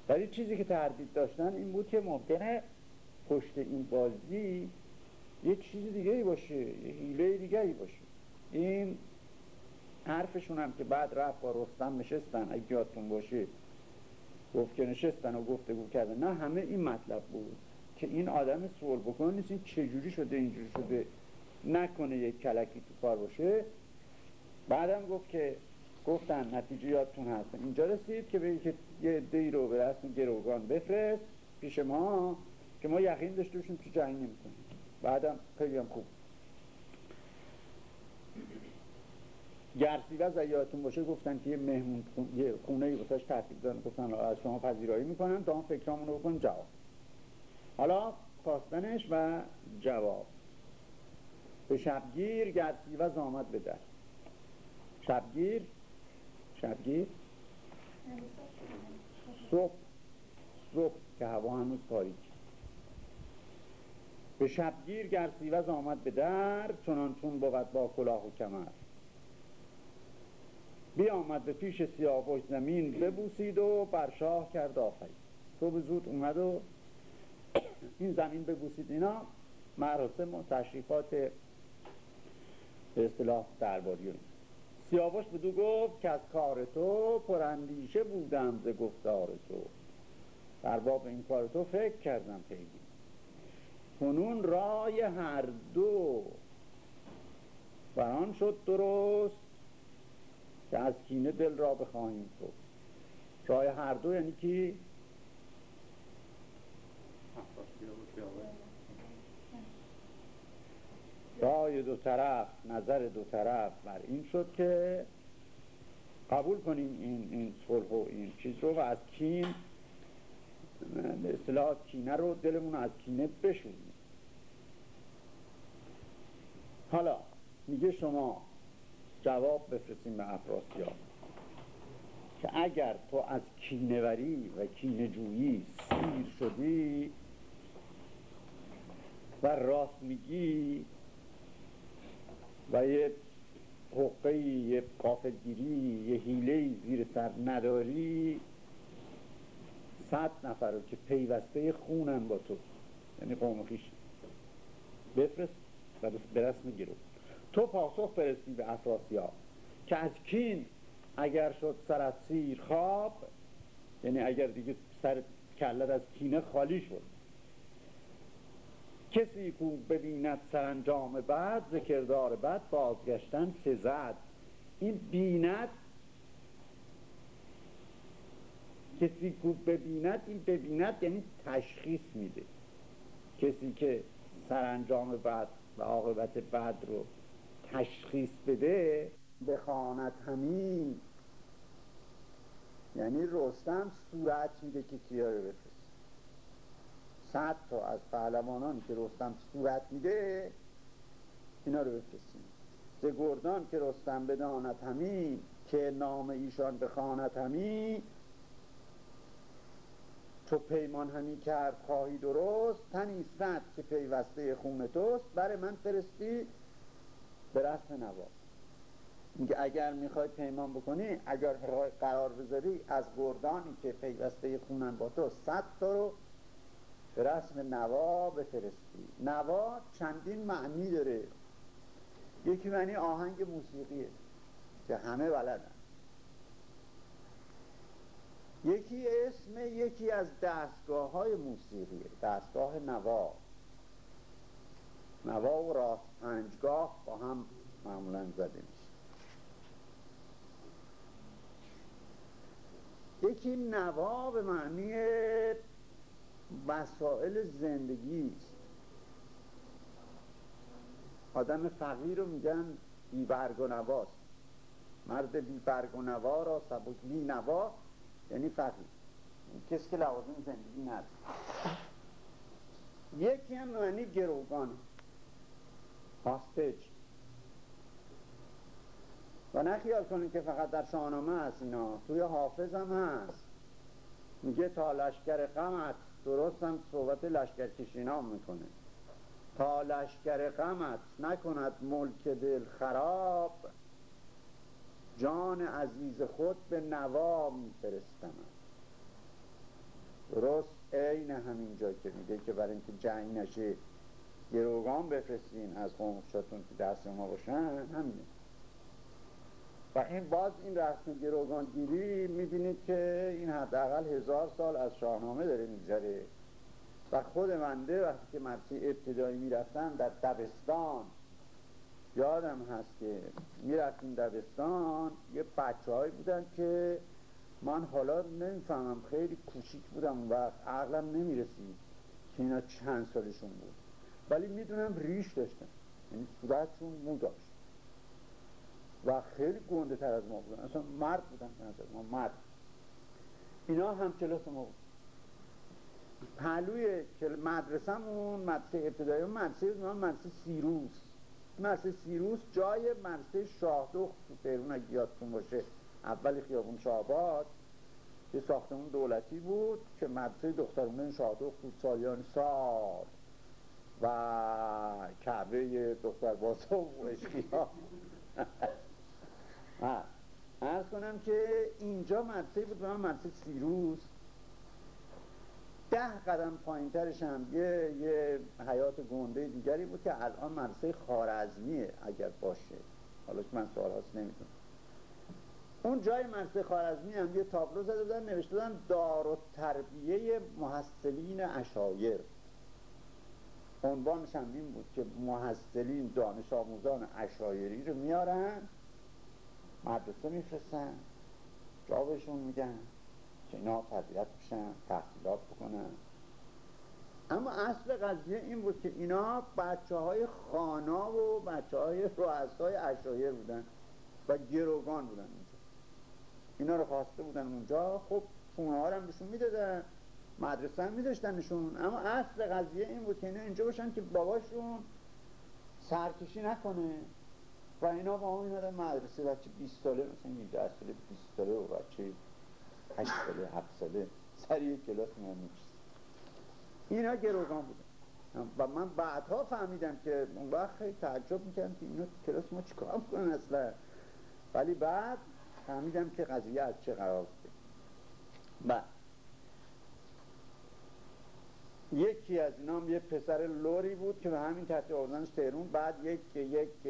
ولی چیزی که تردید داشتن این بود که ممکنه پشت این بازی یه چیز دیگه ای باشه یه حیله دیگه ای باشه. این حرفشون هم که بعد رفت با رستم نشستن اگه یادتون باشه. گفت که نشستن و گفتگو کردن. نه همه این مطلب بود که این آدم سوال بکن نیست این چجوری شده اینجوری شده. نکنه یک کلکی تو کار باشه. بعدم گفت که گفتن نتیجه یادتون هست. اینجا رسید که به یه دی رو به رسم گروگان بفرست پیش ما که ما یقین داشته باشیم تو جنگ نمی‌کنیم. بعدم خیلی هم خوب. گرسی و یادتون باشه گفتن که یه مهمون یه خونه ای واسش ترتیب دارن گفتن از شما پذیرایی می‌کنن تا هم فکرامون رو بکنیم. جواب. حالا خواستنش و جواب. به شبگیر گرسی و به در شبگیر. شبگیر. صبح. صبح که هوا هنوز تاریک. به شبگیر گرسیوز آمد به در چنان چون بود با کلاه و کمر. بیامد به پیش سیاوش زمین ببوسید و برشاه کرد آفرید به زود اومد و این زمین ببوسید. اینا مراسم و تشریفات به اصطلاح درباری سیاوش بدو گفت که از کار تو پراندیشه بودم ز گفتار تو. در باب این کار تو فکر کردم پیگی. کنون رای هر دو. بران شد درست که از کینه دل را بخواهیم تو رای هر دو یعنی کی؟ رای دو طرف نظر دو طرف بر این شد که قبول کنیم این این صلح و این چیز رو و از کین به اصطلاح کینه رو دلمون از کینه بشونیم حالا میگه شما جواب بفرستیم به افراسیاب که اگر تو از کینوری و کینه جویی سیر شدی و راست میگی و یه حقه یه قافلگیری یه حیله زیر سر نداری صد نفر رو که پیوسته خونن با تو. یعنی قوم خیش. بفرست و به رسم گیرو تو پاسخ فرستی به افراسیاب که از کین اگر شد سر از سیر خواب یعنی اگر دیگه سر کلت از کینه خالی شد. کسی کو ببیند سرانجام بعد ذکردار بعد بازگشتن سزد. این بیند کسی کو ببیند این ببیند یعنی تشخیص میده. کسی که سرانجام بعد و عاقبت بعد رو تشخیص بده بخواند همین. یعنی رستم صورت میده که کیا رو صد تا از پهلوانان که رستم صورت میده اینا رو بفرستیم. ز گردان که رستم بداند همین که نام ایشان بخواند همین تو پیمان همی کرد خواهی درست. تنی صد که پیوسته خون توست. برای من فرستی به رسم نوا. میگه اگر می‌خوای پیمان بکنی اگر قرار بذاری از گردانی که پیوسته خونن با تو صد تا رو به رسم نوا بفرستی. نوا چندین معنی داره. یکی معنی آهنگ موسیقیه که همه بلدن. یکی اسم یکی از دستگاه های موسیقیه. دستگاه نوا. نوا و راست پنجگاه با هم معمولا زده میشه. یکی نوا به معنی وسائل زندگی است. آدم فقیر رو میگن بیبرگ و نواست مرد بیبرگ و نوا را سبک بی نوا یعنی فقیر. کسی که لوازم زندگی نداره. یکی هم معنی گروگان. هاستج و نه خیال کنید که فقط در شاهنامه هست اینا. توی حافظ هم هست. میگه تا لشکر غمت درست هم صحبت لشکر کشینام می‌کنه. تا لشکر غمت نکند ملک دل خراب جان عزیز خود به نوا میفرستم. درست عین همینجا که میگه که برای اینکه جنگ نشه گروگان بفرستین از قومشاتون که دست ما باشن همینه. و این باز این رسم گروگان گیری می‌بینید که این حداقل هزار سال از شاهنامه داره میگذره. و خود منده وقتی که مرسی ابتدایی می‌رفتن در دبستان یادم هست که می‌رفتیم دبستان یه بچه بودن که من حالا نمی‌فهمم خیلی کوچیک بودم و عقلم نمی‌رسید که اینا چند سالشون بود. ولی می‌دونم ریش داشتن. یعنی صورتشون مو داشت. و خیلی گنده تر از ما بودن. اصلا مرد بودن ما مرد. اینا هم کلاس ما بود. پهلوی مدرسهمون مدرسه ابتدایی مدرسه مدرسه سیروس. مدرسه سیروس جای مدرسه شاهدخت تو تهرون اگه یادتون باشه اول خیابون شعبات یه ساختمون دولتی بود که مدرسه دخترونه شاهدخت بود سالیان سال. و کعبه دختر بازا و عشقی ها ارز کنم که اینجا مدرسه بود و من مدرسه سیروس ده قدم پایین ترش هم یه, یه حیات گنده دیگری بود که الان مدرسه خارزمیه اگر باشه. حالا من سوال هاست نمی‌دونم. اون جای مدرسه خارزمی هم یه تابلو زده بودن نوشته بودن دار و تربیه محصلین اشایر عنوانش هم این بود که محصلین دانش آموزان اشایری رو میارن مدرسه میفرستن جا بهشون میگن که اینا تربیت بشن تحصیلات بکنن. اما اصل قضیه این بود که اینا بچه های خانا و بچه های رؤسای اشایر بودن و گروگان بودن اونجا. اینا رو خواسته بودن اونجا خب خونه ها هم بهشون می‌دادن مدرسه هم میداشتنشون. اما اصل قضیه این بود که اینا اینجا باشن که باباشون سرکشی نکنه. و اینا با هم اینا مدرسه بچه 20 ساله مثلا 18 ساله 20 ساله و بچه 8 ساله 7 ساله سر یک کلاس میان اینا گروگان بودن. و من بعدها فهمیدم که اون وقت خیلی تعجب می‌کردم که اینا کلاس ما چیکار می‌کنن اصلا. ولی بعد فهمیدم که قضیه از چه قرار بوده. یکی از اینا هم یه پسر لوری بود که به همین تحت آوردنش تهرون بعد یک یک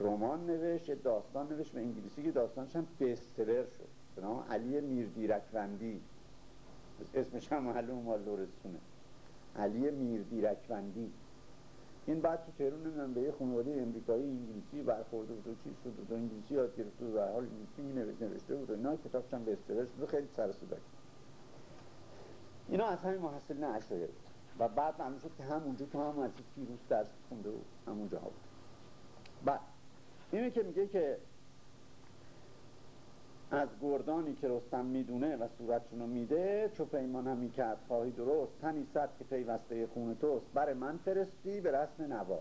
رمان نوشت داستان نوشت به انگلیسی که داستانش هم بستلر شد. به نام علی میردیرکوندی. اسمش هم معلوم مال لورستونه. علی میردیرکوندی. این بعد تو تهرون نمی‌دونم به یه خانواده امریکایی انگلیسی برخورده بود و چیز شد و انگلیسی یاد گرفته و حال انگلیسی می نوشته بود و اینا. کتابش هم بستلر شد خیلی سر اینا از همین محصلین اشایر بود. و بعد معلوم شد که همونجا تو هم از فیروس درس خونده و همونجا بود. بعد اینه که میگه که از گردانی که رستم می‌دونه و صورتشونو میده چو پیمان هم می‌کرد خواهی درست تنی صد که پیوسته خون توست بر من فرستی به رسم نوا.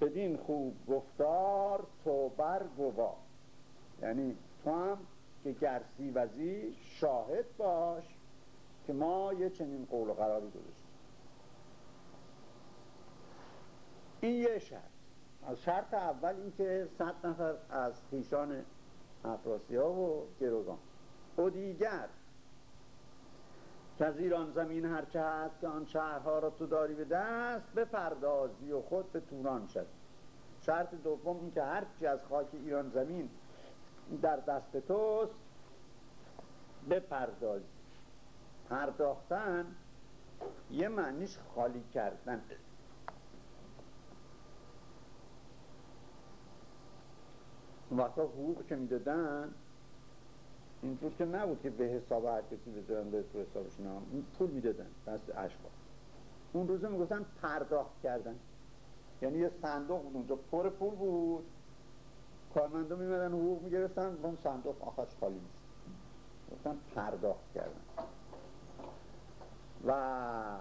بدین خوب گفتار تو بر گوا. یعنی تو هم که گرسی وزی شاهد باش که ما یه چنین قول و قراری گذاشتیم. این یه شرط. از شرط اول اینکه صد نفر از خیشان افراسی ها و گروگان. و دیگر که از ایران زمین هرچه هست که آن شهرها را تو داری به دست بپردازی و خود به توران شد شرط دوم این که هرچی از خاک ایران زمین در دست توست بپردازی. پرداختن یه معنیش خالی کردن. وقتا حقوق که می‌دادن اینطور که نبود که به حساب هر کسی بذارن به تو حسابش این پول می‌دادن دست اشخاص اون روزه می‌گفتن پرداخت کردن. یعنی یه صندوق بود اونجا پر پول بود. کارمندا میمدن حقوق می‌گرفتن اون صندوق آخرش خالی میشه. گفتن پرداخت کردن. و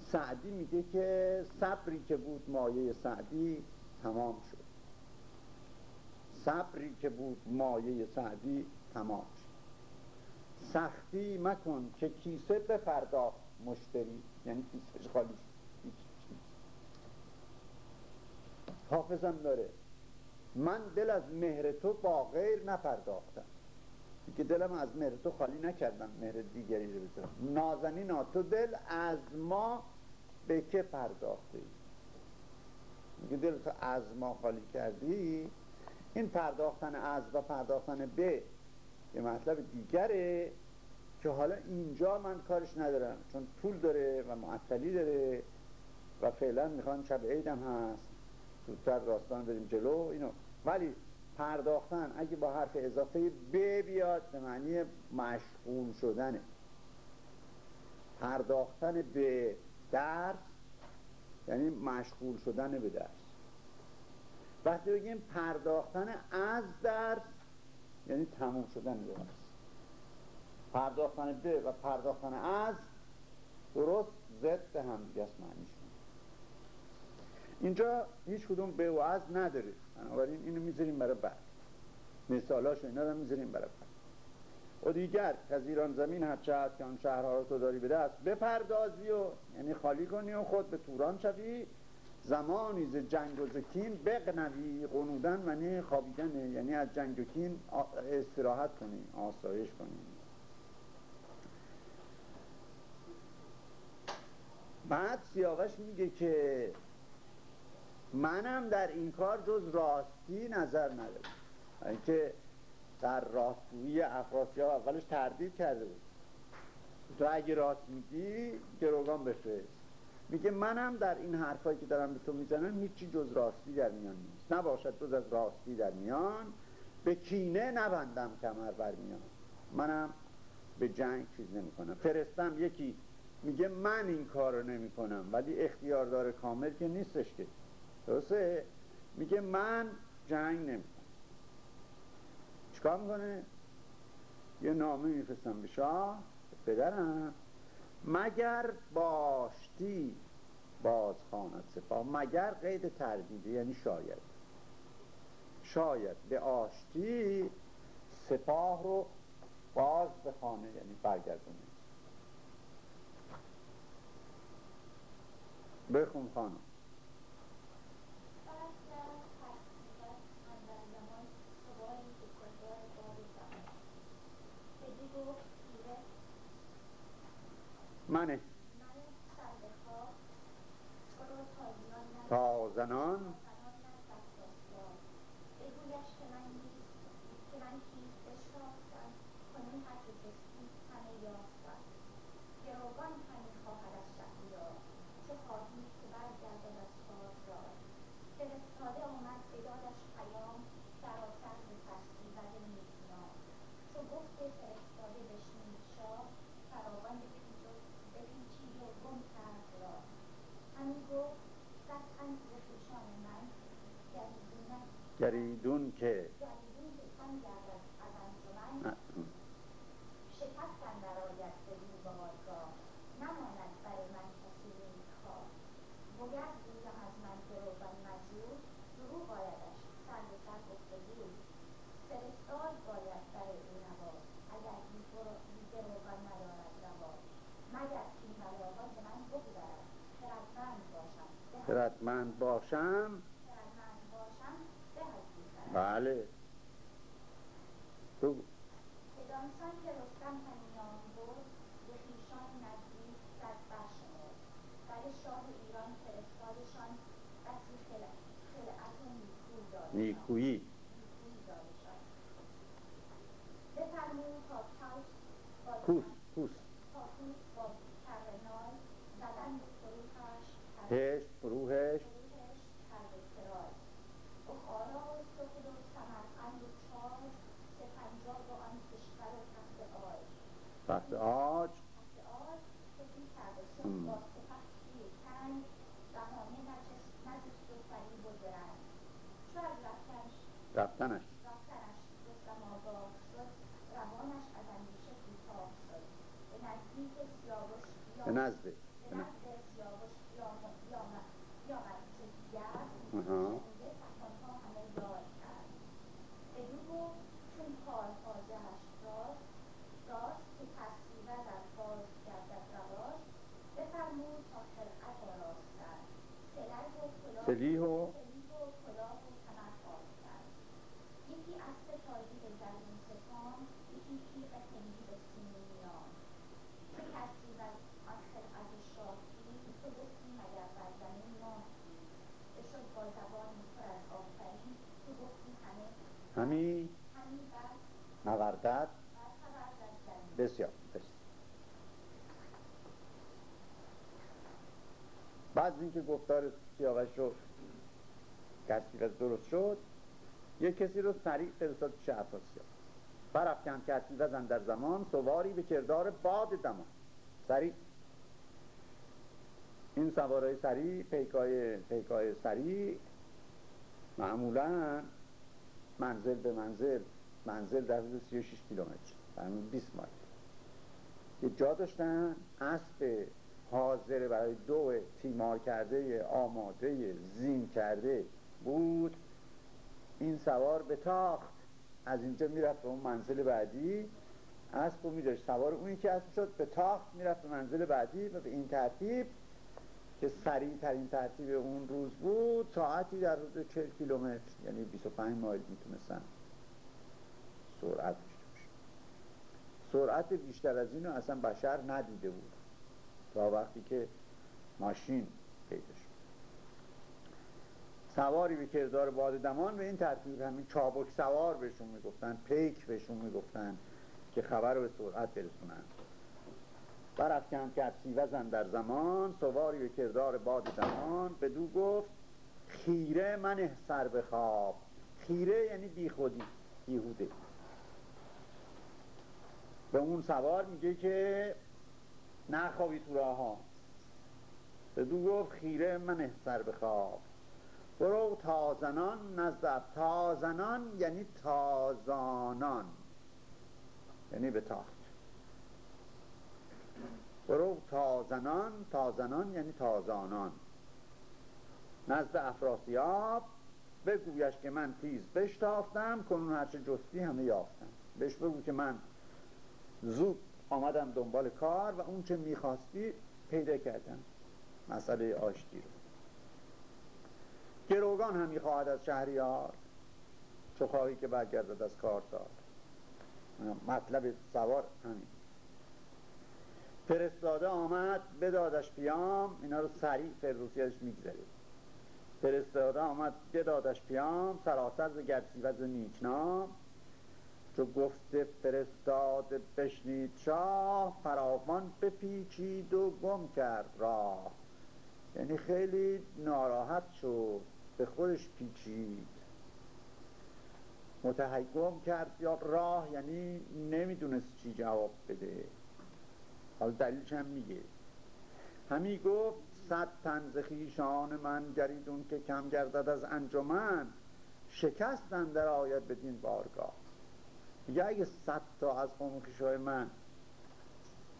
سعدی میگه که صبری که بود مایه سعدی تمام شد. صبری که بود مایه سعدی تمام شد. سختی مکن که کیسه بپرداخت مشتری. یعنی کیسه خالی شد. حافظم داره. من دل از مهر تو با غیر نپرداختم. که دلم از مهر تو خالی نکردم مهر دیگری رو بذارم. نازنینا تو دل از ما به که پرداخته میگه دل تو از ما خالی کردی؟ این پرداختن از و پرداختن به یه مطلب دیگره که حالا اینجا من کارش ندارم چون طول داره و معطلی داره و فعلا می‌خوان شب عیدم هست. زودتر داستان بریم جلو اینو. ولی پرداختن اگه با حرف اضافه ب بیاد به معنی مشغول شدنه. پرداختن به درس یعنی مشغول شدن به درس. وقتی بگیم پرداختن از درس یعنی تموم شدن درس. پرداختن به و پرداختن از درست ضد هم دیگه است معنیشون اینجا هیچ کدوم به و از نداره بنابراین اینو می‌ذاریم برای بعد. مثالاش اینا رو می‌ذاریم برای بعد. و دیگر از ایران زمین هر چهت که آن شهرها رو تو داری به دست بپردازی و یعنی خالی کنی و خود به توران شوی زمانی ز جنگ و زکین بقنوی قنودن معنی خوابیدنه یعنی از جنگ و کین استراحت کنی آسایش کنی. بعد سیاوش میگه که منم در این کار جز راستی نظر ندارم. اینکه در راستگویی افراسی اولش تردید کرده بود. تو اگه راست میگی گروگان بفرست میگه منم در این حرفایی که دارم به تو می‌زنم هیچی جز راستی در میان نیست. نباشد جز از راستی در میان. به کینه نبندم کمر بر میان. منم به جنگ چیز نمی کنم فرستم یکی. میگه من این کار رو نمی کنم ولی اختیاردار کامل که نیستش که. درسته؟ میگه من جنگ نمی کنم چیکار می‌کنه؟ یه نامه میفرستم به شاه پدرم. مگر باشتی باز خواند سپاه؟ مگر قید تردیده؟ یعنی شاید. شاید به آشتی سپاه رو باز به خانه یعنی برگردونه بخون خانم. منه و کلاه سلیح و سلیح و کلاه و کمر خواستند یکی اسب تازی به زرین ستام یکی همی همین بس نوردد بس خبر داشتن بسیار بسیار بعد از اینکه گفتار سیاوش رو کسی درست شد یک کسی رو سریع فرستاد پیش افراسیاب کسی وزن در زمان سواری به کردار باد دمان سریع. این سوارای سریع پیکای پیکای سریع معمولا منزل به منزل منزل در حدود 36 کیلومتر یعنی 20 مایل. یه جا داشتن اسب حاضر برای دو تیمار کرده آماده زین کرده بود. این سوار به تاخت. از اینجا می‌رفت به اون منزل بعدی. اسب رو میداشت سوار اونی که اسب شد به تاخت می‌رفت به منزل بعدی و به این ترتیب که سریع ترین ترتیب اون روز بود ساعتی در حدود 40 کیلومتر یعنی 25 مایل می‌تونستن سرعت داشته سرعت بیشتر از اینو اصلا بشر ندیده بود. تا وقتی که ماشین پیدا شد. سواری به کردار باد دمان به این ترتیب همین چابک سوار بهشون می‌گفتن پیک بهشون می‌گفتن که خبر رو به سرعت برسونن. برافکن کسی وزن در زمان سواری به کردار باد دمان به دو گفت خیره من سر به خواب. خیره یعنی بی خودی بیهوده. به اون سوار میگه که نخوابی تو راه دو گفت خیره من سر به خواب برو تازنان نزد تازنان یعنی تازانان یعنی به تاخت برو تازنان تازنان یعنی تازانان نزد افراسیاب بگویش که من تیز بشتافتم کنون هرچه جستی همه یافتم. بهش بگو که من زود آمدم دنبال کار و اون چه می‌خواستی پیدا کردم. مسئله آشتی رو. گروگان هم می‌خواهد از شهریار چو خواهی که برگردد از کارزار مطلب سوار همین. فرستاده آمد بدادش پیام اینا رو سریع فروسی ازش میگذره فرستاده آمد بدادش پیام سراسر ز گرسیوز نیکنام چو گفته فرستاده بشنید شاه فراوان بپیچید و گم کرد راه. یعنی خیلی ناراحت شد به خودش پیچید. متحکم کرد یا راه یعنی نمی‌دونست چی جواب بده. حالا دلیلش هم میگه. همی گفت صد تنز خیشان من گریدون که کم گردد از انجمن. شکستن در آید بدین بارگاه. میگه اگه صد تا از قوم من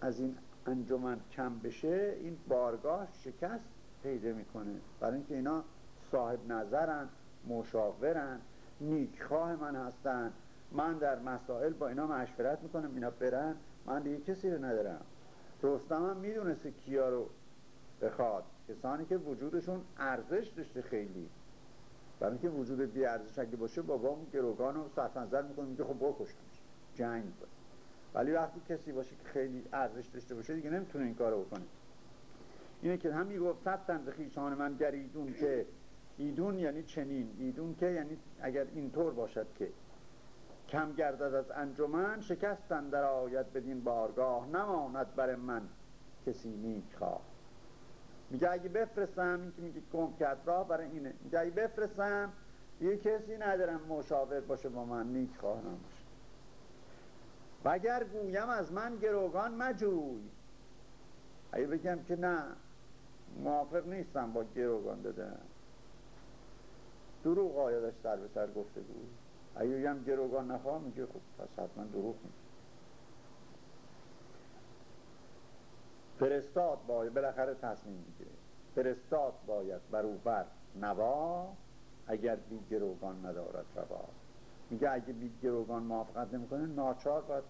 از این انجمن کم بشه این بارگاه شکست پیدا می‌کنه. برای اینکه اینا صاحب نظرن مشاورن نیکخواه من هستن. من در مسائل با اینا مشورت می‌کنم اینا برن من دیگه کسی رو ندارم. رستم هم می‌دونسته کیا رو بخواد. کسانی که وجودشون ارزش داشته خیلی. برای اینکه وجود بی ارزش اگه باشه بابا اون گروگان رو صرف نظر می‌کنه میگه خب بکشمش جنگ می‌کنه. ولی وقتی کسی باشه که خیلی ارزش داشته باشه دیگه نمی‌تونه این کارو بکنه. اینه که هم می‌گفت صد تن خیشان من که ایدون یعنی چنین. ایدون که یعنی اگر اینطور باشد که کم گردد از انجمن شکستن در آید بدین بارگاه. نماند بر من کسی نیک خواه. میگه اگه بفرستم این که میگه گم کرد. راه برای اینه. میگه اگه بفرستم یه کسی ندارم مشاور باشه با من نیک خواه نباشه و اگر گویم از من گروگان مجوی. اگه بگم که نه موافق نیستم با گروگان دادن. دروغ آیدش سر به سر گفته بود. اگه بگم گروگان نخواه میگه خب پس حتما دروغ میگه. فرستاد باید بالاخره تصمیم می‌گیره فرستاد باید بر او بر نوا اگر بی گروگان ندارد روا. میگه اگه بی گروگان موافقت نمی‌کنه ناچار باید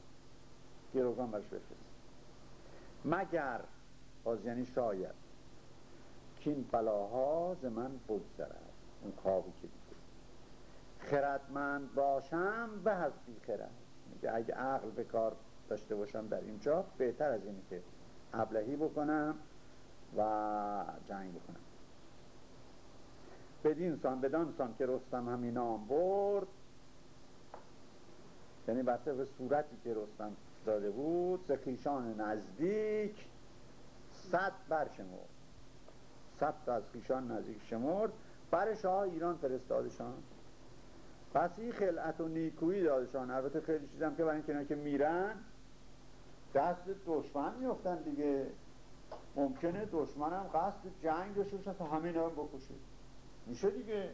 گروگان برش بفرست. مگر باز یعنی شاید. که این بلاها ز من بگذرد. اون خوابی که دیگه خردمند باشم به از بی خرد میگه اگه عقل به کار داشته باشم در اینجا بهتر از اینه که ابلهی بکنم و جنگ بکنم. بدین سان بدان سان که رستم همین نام برد. یعنی بر طبق صورتی که رستم داده بود ز خیشان نزدیک صد برشمرد صد تا از خیشان نزدیک شمرد. بر شاه ایران فرستادشان پس این خلعت و نیکویی دادشان البته خیلی چیزم که برای اینکه که میرن دست دشمن میفتن دیگه. ممکنه دشمن هم قصد جنگ داشته باشن تا همه اینا رو بکشه. میشه دیگه.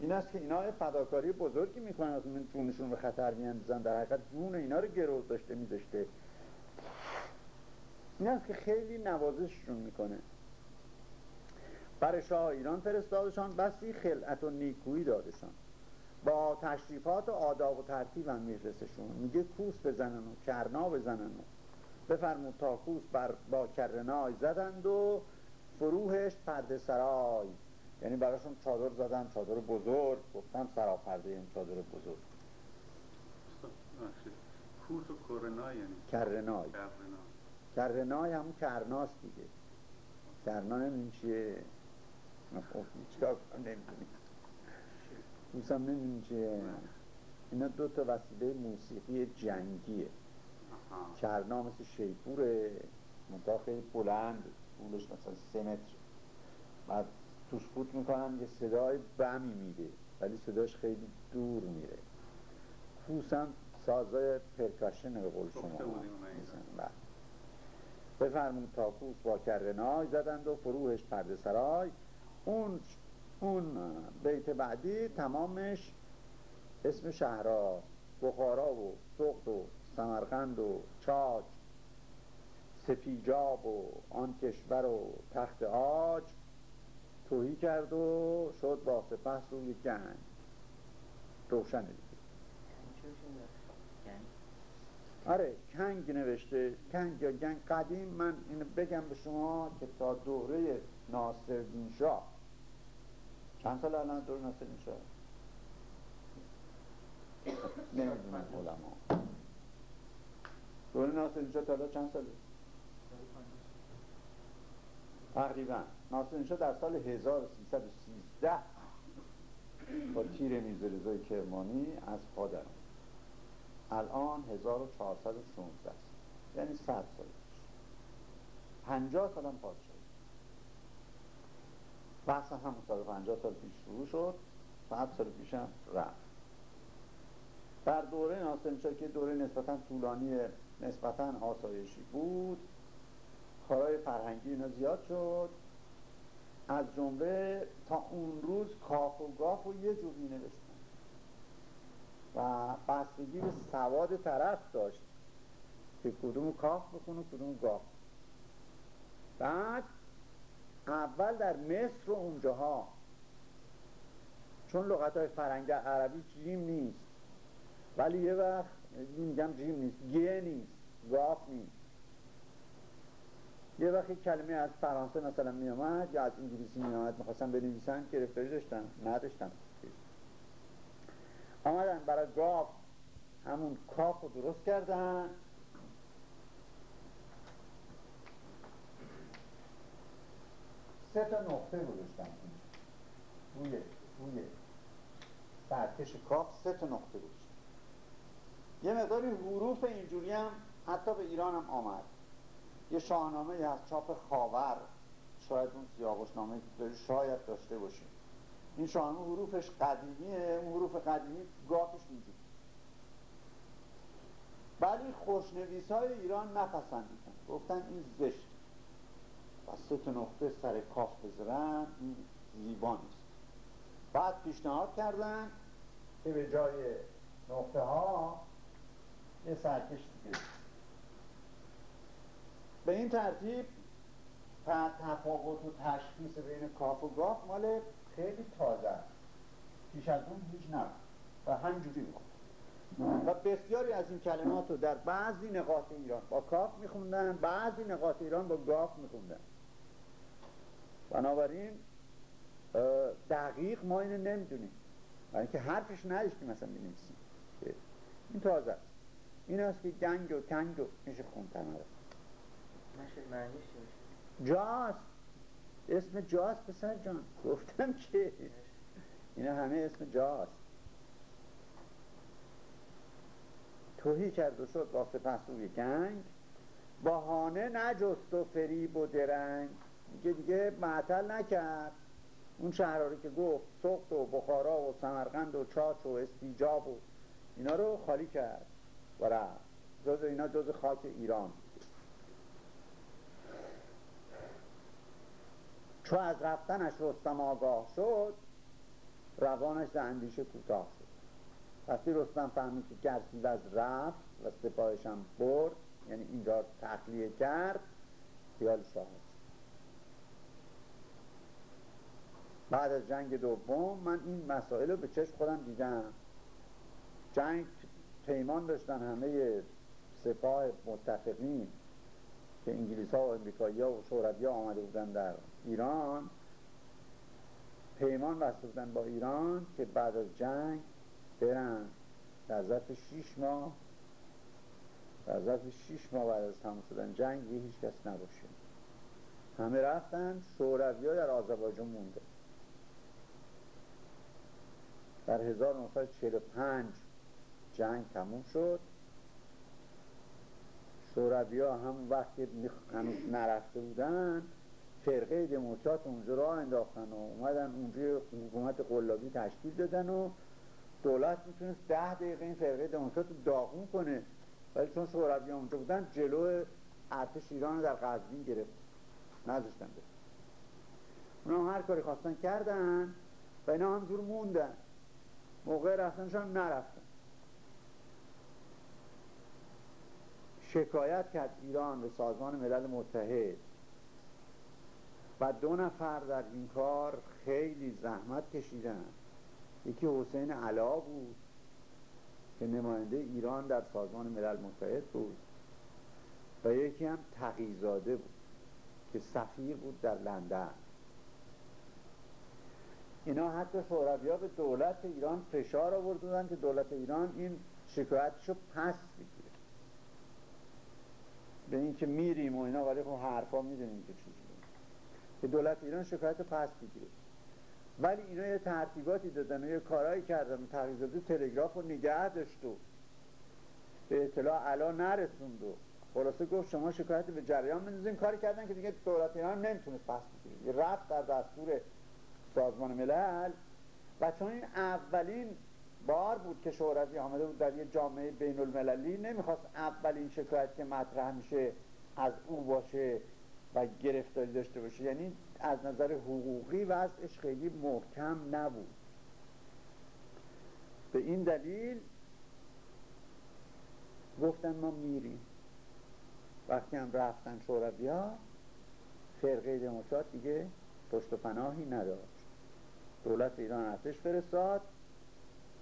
این است که اینا فداکاری بزرگی می‌کنن از من جونشون به خطر میاندازن. در حقیقت جون اینا رو گرو داشته میداشته این است که خیلی نوازششون می‌کنه. بر شاه ایران فرستادشان بسی خلعت و نیکویی دادشان. با تشریفات و آداب و ترتیب هم میرسشون میگه کوس بزنن و کرنا بزنن و بفرمود تا کوس بر با کرنای زدند و فروهش پرده سرای. یعنی براشون چادر زدن چادر بزرگ. گفتن سرا پرده این چادر بزرگ. کوس و کرنای یعنی کرنای. کرنای. همون کرناست دیگه. کرنا نمیم چیه. خب چیکار کنم؟ نمیم چیه. اینا دو تا وسیله موسیقی جنگیه. کرنا مثل شیپوره منطقه خیلی بلند طولش مثلا سه متر. بعد توش فوت می‌کنن یه صدای بمی میده ولی صداش خیلی دور میره. کوس هم سازای percussion به قول شما. بله. بفرمود تا کوس با کرنای زدند و فروهشت پرده سرای. اون اون بیت بعدی تمامش اسم شهرها بخارا و سغد و سمرقند و چاچ سپیجاب و آن کشور و تخت عاج توهی کرد و شد با سپس روی جنگ روشن دیگه. آره کنگ نوشته. کنگ یا گنگ قدیم من اینو بگم به شما که تا دوره ناصر شاه چند سال الان دوره ناصر شاه نمی‌دونم علما. دوره ناصر شاه تا چند ساله؟ تقریبا. ناصر در سال 1313 با تیر میزرزای کرمانی از پادر. الان 1416 یعنی 100 سال پیش 50 سال هم پادشاهی بحث هم 150 سال پیش شروع شد 100 سال پیش هم رفت. در دوره ناصر که دوره نسبتا طولانی نسبتا آسایشی بود کارهای فرهنگی اینا زیاد شد. از جمله تا اون روز کاف و گاف و یه جور نوشتن. و بستگی به سواد طرف داشت که کدوم کاف بخونه کدوم گاف بعد اول در مصر و اونجاها. چون لغت های فرنگ عربی جیم نیست. ولی یه وقت میگم جیم نیست گه نیست گاف نیست. یه وقتی کلمه از فرانسه مثلا می آمد یا از انگلیسی می آمد می‌خواستن بنویسن گرفتاری داشتن نداشتن. آمدن برای گاف همون کاف رو درست کردن. سه تا نقطه گذاشتن روی روی سرکش کاف سه تا نقطه گذاشتن یه مقداری حروف اینجوری هم حتی به ایران هم آمد. یه شاهنامه از چاپ خاور. شاید اون سیاوشنامه که شاید داشته باشیم این شاهنامه حروفش قدیمیه. اون حروف قدیمی گاهش اینجوری ولی خوشنویس های ایران نپسندیدن. گفتن این زشت سه تا نقطه سر کاف بذارن این زیبا نیست. بعد پیشنهاد کردن که به جای نقطه ها یه سرکش دیگه. به این ترتیب تفاوت و تشخیص بین کاف و گاف مال خیلی تازه است. پیش از اون هیچ نبود و همجوری می‌خوند و بسیاری از این کلمات رو در بعضی نقاط ایران با کاف میخوندن بعضی نقاط ایران با گاف میخوندن. بنابراین دقیق ما اینو نمی‌دونیم. برای اینکه حرفش نداشتیم مثلا بنویسیم این تازه است. این است که گنگ و کنگ و میشه خوندن جاست. اسم جاست پسر جان. گفتم که اینا همه اسم جاست. توهی کرد و شد با سپهسوی گنگ. بهانه نجست و فریب و درنگ. میگه دیگه معطل نکرد. اون شهرهایی که گفت سخت و بخارا و سمرقند و چاچ و استیجاب و اینا رو خالی کرد و جز اینا جز خاک ایران. چو از رفتنش رستم آگاه شد روانش ز اندیشه کوتاه شد. وقتی رستم فهمید که گرسیو از رفت و سپاهش هم برد یعنی اینجا تخلیه کرد خیال شاه بعد از جنگ دوم من این مسائل رو به چشم خودم دیدم. جنگ پیمان داشتن همه سپاه متفقین که انگلیس ها و امریکایی ها و شوروی ها آمده بودن در ایران. پیمان بسته بودن با ایران که بعد از جنگ برن. در ظرف شیش ماه در ظرف شیش ماه بعد از تمام شدن جنگ یه هیچ کس نباشه. همه رفتن شوروی ها در آذربایجان مونده. در 1945 جنگ تموم شد. شوروی ها هم وقتی هنوز نرفته بودن فرقه دموکرات اونجا را انداختن و اومدن اونجا حکومت قلابی تشکیل دادن و دولت می‌تونست ده دقیقه این فرقه دموکرات رو داغون کنه. ولی چون شوروی اونجا بودن جلو ارتش ایران در قزوین گرفت. نذاشتن بده اونا هر کاری خواستن کردن و اینا همجور موندن. موقع رفتنشان نرفتن. شکایت کرد ایران به سازمان ملل متحد. و دو نفر در این کار خیلی زحمت کشیدن. یکی حسین علا بود که نماینده ایران در سازمان ملل متحد بود. و یکی هم تقیزاده بود که سفیر بود در لندن. اینا حتی شوروی به دولت ایران فشار آورده که دولت ایران این شکایتشو پس بگیره به اینکه میریم و اینا ولی خب حرفا می‌دونیم که چیزی که دولت ایران شکایت پس بگیره ولی اینا یه ترتیباتی دادن و یه کارهایی کردن. تقیزاده تلگراف رو نگه داشت و به اطلاع علا نرسوند و خلاصه گفت شما شکایت به جریان بندازین کاری کردن که دیگه دولت ایران نمی‌تونست پس بگیره. رفت در دستور سازمان ملل. و چون این اولین بار بود که شوروی آمده بود در یه جامعه بین المللی نمی‌خواست اولین شکایت که مطرح میشه از او باشه و گرفتاری داشته باشه. یعنی از نظر حقوقی وضعش خیلی محکم نبود. به این دلیل گفتن ما میریم. وقتی هم رفتن شوروی ها فرقه دموکرات دیگه پشت و پناهی نداشت. دولت ایران ارتش فرستاد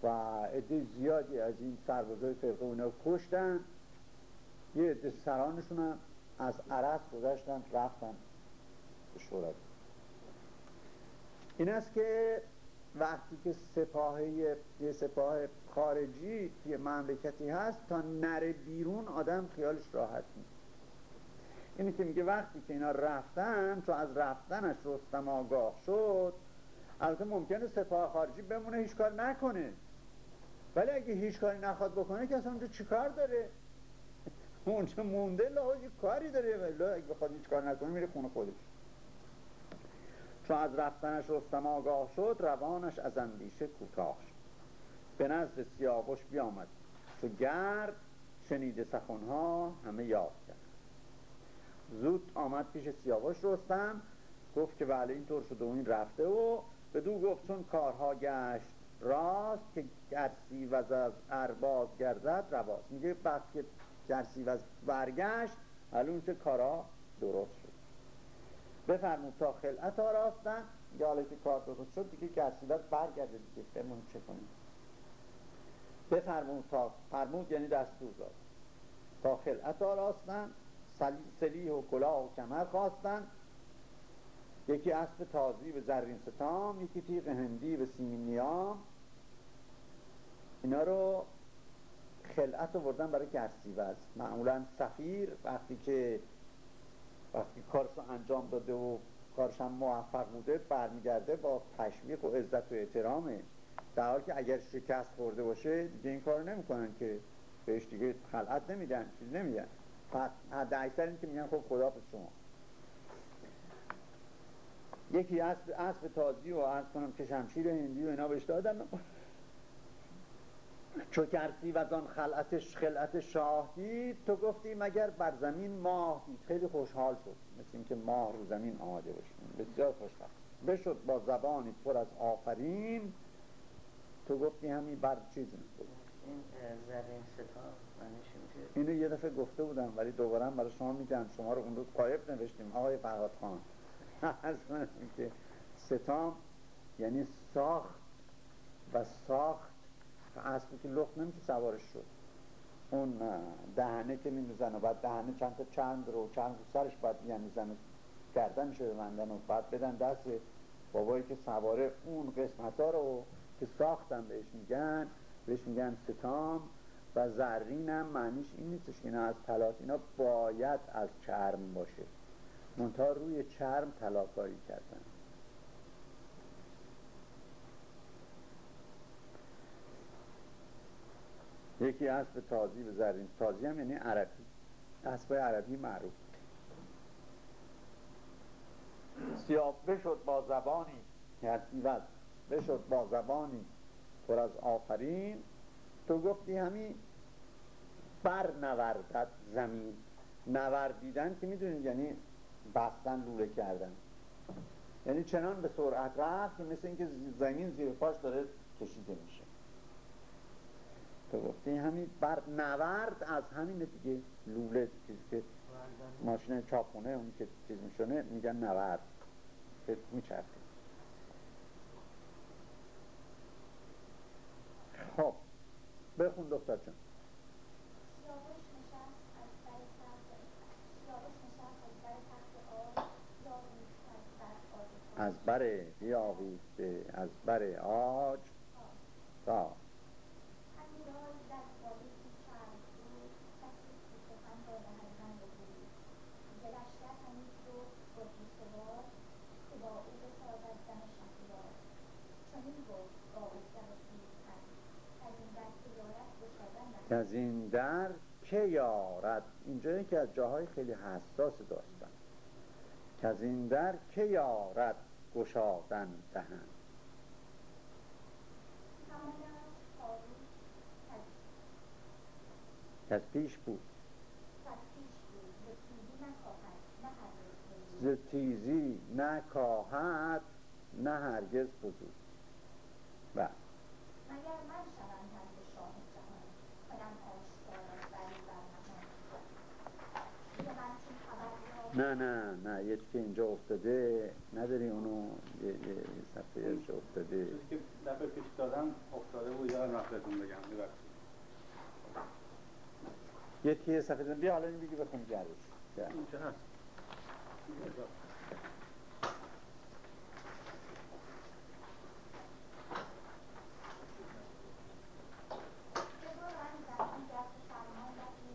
و عده زیادی از این سربازای فرقه اونا کشتن. یه عده سرانشون هم از عرص گذاشتن رفتن به شوروی این است که وقتی که سپاه یه سپاه خارجی یه مملکتی هست تا نره بیرون آدم خیالش راحت نیست. اینی که میگه وقتی که اینا رفتن تو از رفتنش رستم آگاه شد البته ممکنه سپاه خارجی بمونه هیچ کار نکنه. ولی اگه هیچ کاری نخواد بکنه که اصلا اونجا چیکار داره؟ اونجا مونده لاحاظ کاری داره. ولی اگه بخواد هیچ کار نکنه میره خونه خودش. چون از رفتنش رستم آگاه شد روانش از اندیشه کوتاه شد. به نزد سیاوش بیامد. چو گرد شنیده سخنها همه یاد کرد. زود آمد پیش سیاوش رستم گفت که بله اینطور شده و این رفته و به دو چون کارها گشت راست که گرسی و از ارباز گردد رواست. میگه وقت که گرسی و برگشت معلوم که کارا درست شد. بفرمود تا خلعت آراستن. یا حالا که کار درست شد دیگه گرسی و برگرده دیگه. بمون چه کنیم؟ بفرمود تا فرمود یعنی دستور داد. تا خلعت آراستن سلیح و کلاه و کمر خواستن. یکی اسب تازی به زرین ستام یکی تیغ هندی به سیمین نیام اینا رو خلعت آوردن برای گرسیوز معمولا سفیر وقتی که وقتی کارش رو انجام داده و کارش هم موفق بوده برمیگرده با تشویق و عزت و احترامه. در حال که اگر شکست خورده باشه دیگه این کار نمی‌کنن که بهش دیگه خلعت نمیدن چیز نمیدن حد اکثر این که میگن خب خدا شما. یکی اسب اسب تازی و عرض کنم که شمشیر هندی و اینا بهش دادن. چو کرسی و آن خلعت شاه دید تو گفتی مگر بر زمین ماه دید خیلی خوشحال شد. مثل اینکه ماه رو زمین آمده باشه بسیار خوشحال. بشد با زبانی پر از آفرین. تو گفتی همین بر چیز. این زرین ستار اینو یه دفعه گفته بودم ولی دوباره هم برای شما میگم. شما رو اون روز قایب نوشتیم. آقای فرهاد خان. از کنم که ستام یعنی ساخت و ساخت اسبی که لخت نمیشه سوارش شد. اون دهنه که و بعد دهنه چند تا چند رو چند رو سرش باید می‌زنه گردنشو ببندن و بعد بدن دست بابایی که سواره اون قسمت ها رو که ساختن بهش میگن بهش میگن ستام و زرین هم معنیش این نیستش اینا از تلاس اینا باید از چرم باشه. منتها روی چرم تلاکاری کردن. یکی اسب تازی به زرین. تازی هم یعنی عربی. اسب عربی معروف. سیاه بشد با زبانی. کرسیوز بشد با زبانی. پر از آفرین. تو گفتی همین بر نوردد زمین. نوردیدن که می‌دونید یعنی بستن لوله کردن. یعنی چنان به سرعت رفت که مثل اینکه زمین زیر پاش داره کشیده میشه. تو گفتی همین بر نورد از همین دیگه. لوله چیزی که ماشین چاپونه اون که چیز میشونه میگن نورد. که میچرخه. خب بخون دختر چون سیاوش نشست از سر تخت سیاوش نشست از سر تخت آب داوود از بر آج از بر بیاویخته از بر آج تا همی رای در بایستی چرم بود کسی که سخن را دهد من بگوی ز لشکر همی شد گردی سوار که با او بسازد او در پیلتن از در تجارت گشادن که از این در که یارد؟ اینجا که از جاهای خیلی حساس داستان. که از این در که یارد؟ گشادن دهن همان است هاروت کز که از پیش بود. ز تیزی نه کاهد نه هرگز فزود و مگر من شوم نزد شاه جهان کنم آشکار از بری بر نهان ز من چون خبر یابد نه نه نه یه که اینجا افتاده. نداری اونو یه, یه صفحه ازش افتاده. چیزی که دفعه پیش دادم افتاده بود یادم رفت بهتون بگم. ببخشید. یه تیه صفحه زن. بیا حالا این بگی بخون گردش اینجا هست بگو رنجم این دست فرمان رفتی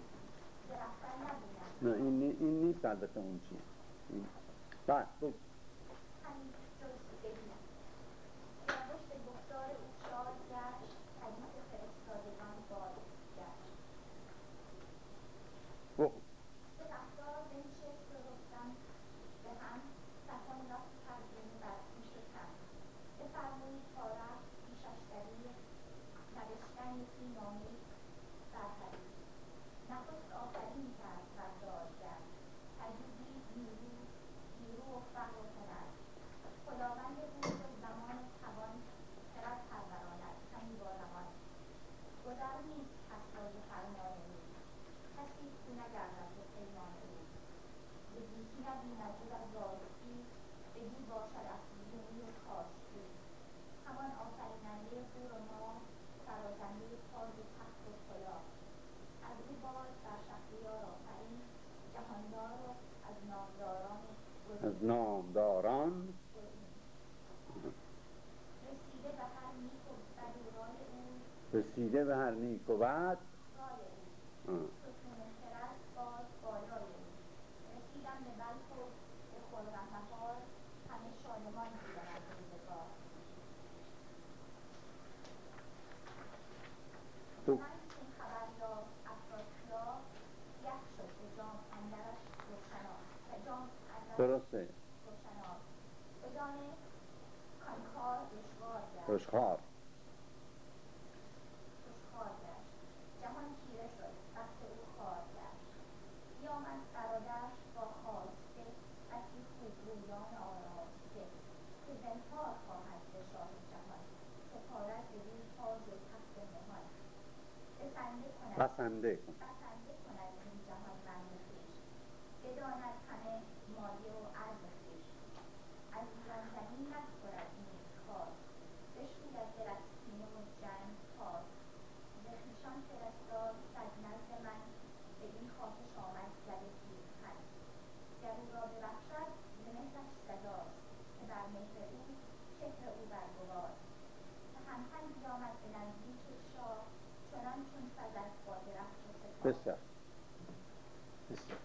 ز رفتن نبودم نه این, نی- این نیست البته اون چیه این بعد بگو همین جز ببینم سیاوش به گفتار او شاد گشت حدیث فرستادگان باز گشت بگو به رفتار بنشست و رستم به هم صفان رفت پروین بر پیش و کم بفرمود تا رفت پیشش دلیل نوشتن یکی نامه برتری نخست آفرین کرد بر دادگر عجوبی نیرو نیرو و فهم و هنر خداوند روز و زمان و توان خرد پروراند همی با روان گذر نیست کس را ز فرمان او کسی کو نگردد به پیمان او ز گیتی نبیند جز از راستی بدی باشد افزونی و کاستی همان آفریننده هور و ماه سرازنده تاج و تخت و کلاه از او باد بر شهریار آفرین جهاندار و از نامداران گزین. از نامداران گزین. رسیده به هر نیک و بد و رای او رسیده به هر نیک و بد رای او آه. ستون خرد باز بالای او رسیدم به بلخ و به خرم بهار همه شادمان بودم از روزگار تو من چون خبر یافت درسته روشنار بدان کانکار دشوار گشت روشخار دشوار گشت جهان تیره شد وقت او خار گشت بیامد برادرش با خواسته بسی خوب رویان آراسته که زنهار خواهد به شاه جهان سپارد بدین تاج و تخت مهان بسنده کند بسنده کن بسنده کند این جهان بند خویش بداند همه مایه و عرض خویش از زنزنی نسپرد نیز کار بشوید دل از کینه و جنگ پاک ز خویشان فرستاد صد نزد من بدین خواهش آمد زده پیرهن گر او را ببخشد ز مهرش سزاست که بر مهر او چهر او برگواست تهمتن بیامد به نزدیک شاه چنان چون سزد با درفش و سپاه بسیار بسیار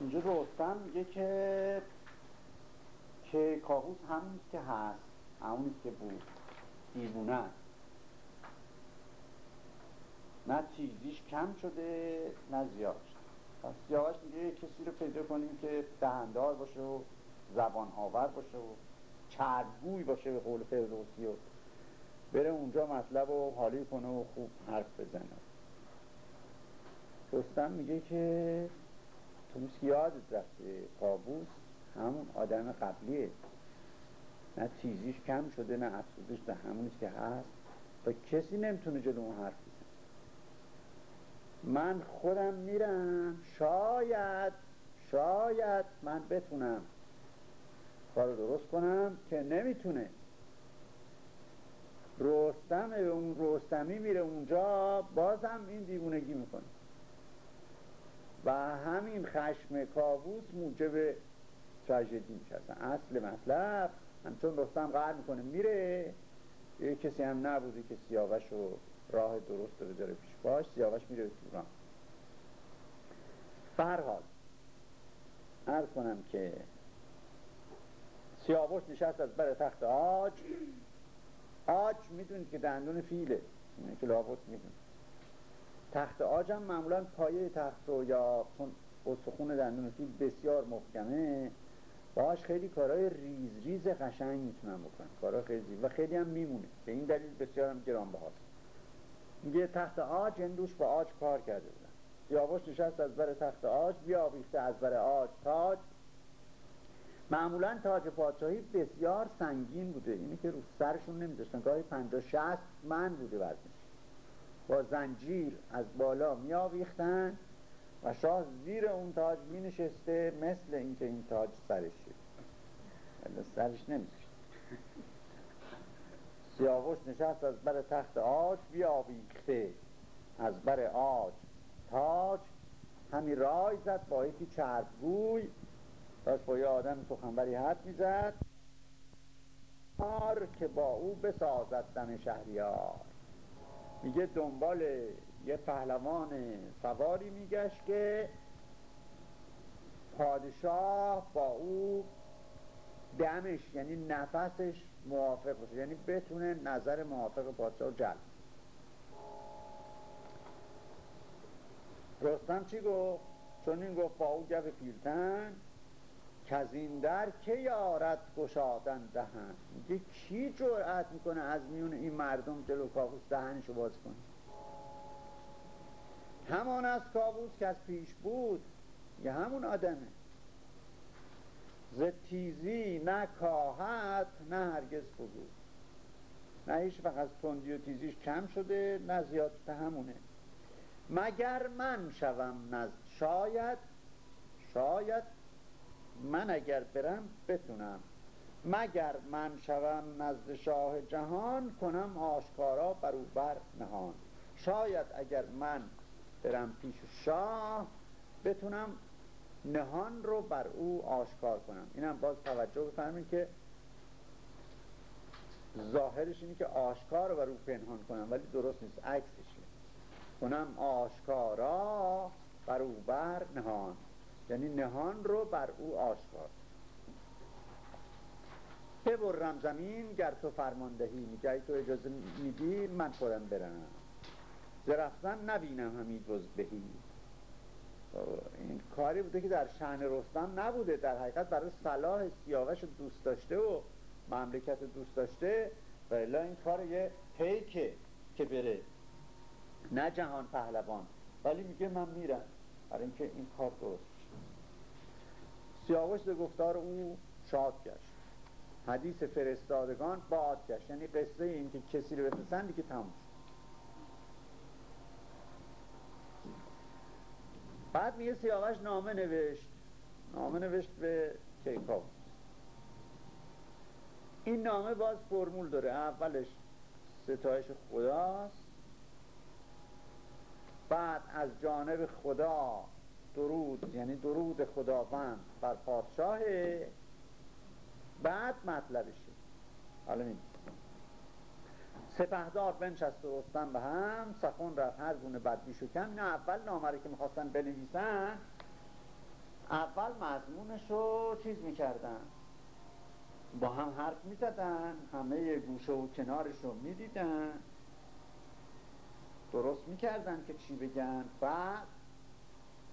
اینجا رستم میگه که که کاووس همون که هست همونی که بود دیوونه است نه چیزیش کم شده نه زیاد شده پس سیاوش میگه کسی رو پیدا کنیم که دهندار باشه و زبان آور باشه و چربگوی باشه به قول فردوسی و بره اونجا مطلب و حالی کنه و خوب حرف بزنه. رستم میگه که تو مثل یادت رفته کابوس همون آدم قبلیه. نه چیزیش کم شده نه افسودش به همونی که هست. و کسی نمی‌تونه جلو اون حرف من خودم میرم. شاید شاید من بتونم. کار درست کنم که نمی‌تونه. رستم اون رستمی میره اونجا بازم این دیوونگی می‌کنه. و همین خشم کابوس موجب تراژدی میشه. اصل مطلب. همچون رستم قهر می‌کنه میره. یه کسی هم نبوده که سیاوش و راه درست رو بذاره پیش. باش سیاوش میره به توران فرحال عرض کنم که سیاوش نشست از بر تخت آج. آج می‌دونید که دندون فیله. اینه که لابد می‌دونید. تخت آج هم معمولا پایه تخت رو یا چون استخون دندون فیل بسیار محکمه. باش خیلی کارهای ریز ریز قشنگ می‌تونن بکنن کارهای خیلی و خیلی هم میمونه. به این دلیل بسیار هم گرانبهاست. میگه تخت آج اندوش با آج کار کرده بودن سیاوش نشست از بر تخت آج بیاویخته از بر آج تاج. معمولا تاج پادشاهی بسیار سنگین بوده. اینی که رو سرشون نمیذاشتن گاهی پنجاه شست من بوده وزنش. با زنجیر از بالا می آویختن و شاه زیر اون تاج می نشسته مثل اینکه این تاج سرشه. ولی سرش نمیذاشت سیاوش نشست از بر تخت آج بیاویخته. از بر آج تاج همی رای زد با یکی چربگوی. داشت با یه آدم سخنوری حرف می‌زد. که با او بسازد دم شهریار. میگه دنبال یه پهلوان سواری میگشت که پادشاه با او دمش یعنی نفسش موافق باشه. یعنی بتونه نظر موافق پادشاه رو جلب رستم چی گفت؟ چون این گفت با او گف پیلتن که از این در که یارد گشادن دهن؟ میگه کی جرأت می‌کنه از میون این مردم جلو کابوس دهنشو باز کنه؟ همان از کابوس که از پیش بود یه همون آدمه. ز تیزی نه کاهت نه هرگز فزود نه هیچ وقت از تندی و تیزیش کم شده نه زیاد همونه. مگر من شوم نزد؟ شاید شاید من اگر برم بتونم. مگر من شوم نزد شاه جهان کنم آشکارا بر او بر نهان. شاید اگر من برم پیش شاه بتونم نهان رو بر او آشکار کنم. اینم باز توجه بفرمین که ظاهرش اینه که آشکار رو بر او پنهان کنم ولی درست نیست عکسشه کنم آشکارا بر او بر نهان. یعنی نهان رو بر او آشکار. ببرم زمین گر تو فرماندهی میگه تو اجازه میدی من خودم برم. ز رفتن نبینم همی جز بهی. این کاری بوده که در شهن رستم نبوده. در حقیقت برای صلاح سیاوش دوست داشته و مملکت دوست داشته و الا این کار یه پیکه که بره. نه جهان پهلوان. ولی میگه من میرم. برای اینکه این کار درست سیاوش به گفتار او شاد گشت. حدیث فرستادگان باد گشت. یعنی قصه این که کسی رو بفرستن دیگه تموم بعد میگه سیاوش نامه نوشت. نامه نوشت به کیکاووس این نامه باز فرمول داره. اولش ستایش خداست. بعد از جانب خدا درود یعنی درود خداوند بر پادشاه بعد مطلبشه. حالا سپهدار بنشست و رستم به هم سخن رفت هر گونه بدبیش و کم نه اول نامه که می‌خواستن بنویسن اول مضمونش رو چیز می‌کردن. با هم حرف می‌زدن همه گوشه و کنارش رو می‌دیدن. درست می‌کردن که چی بگن. بعد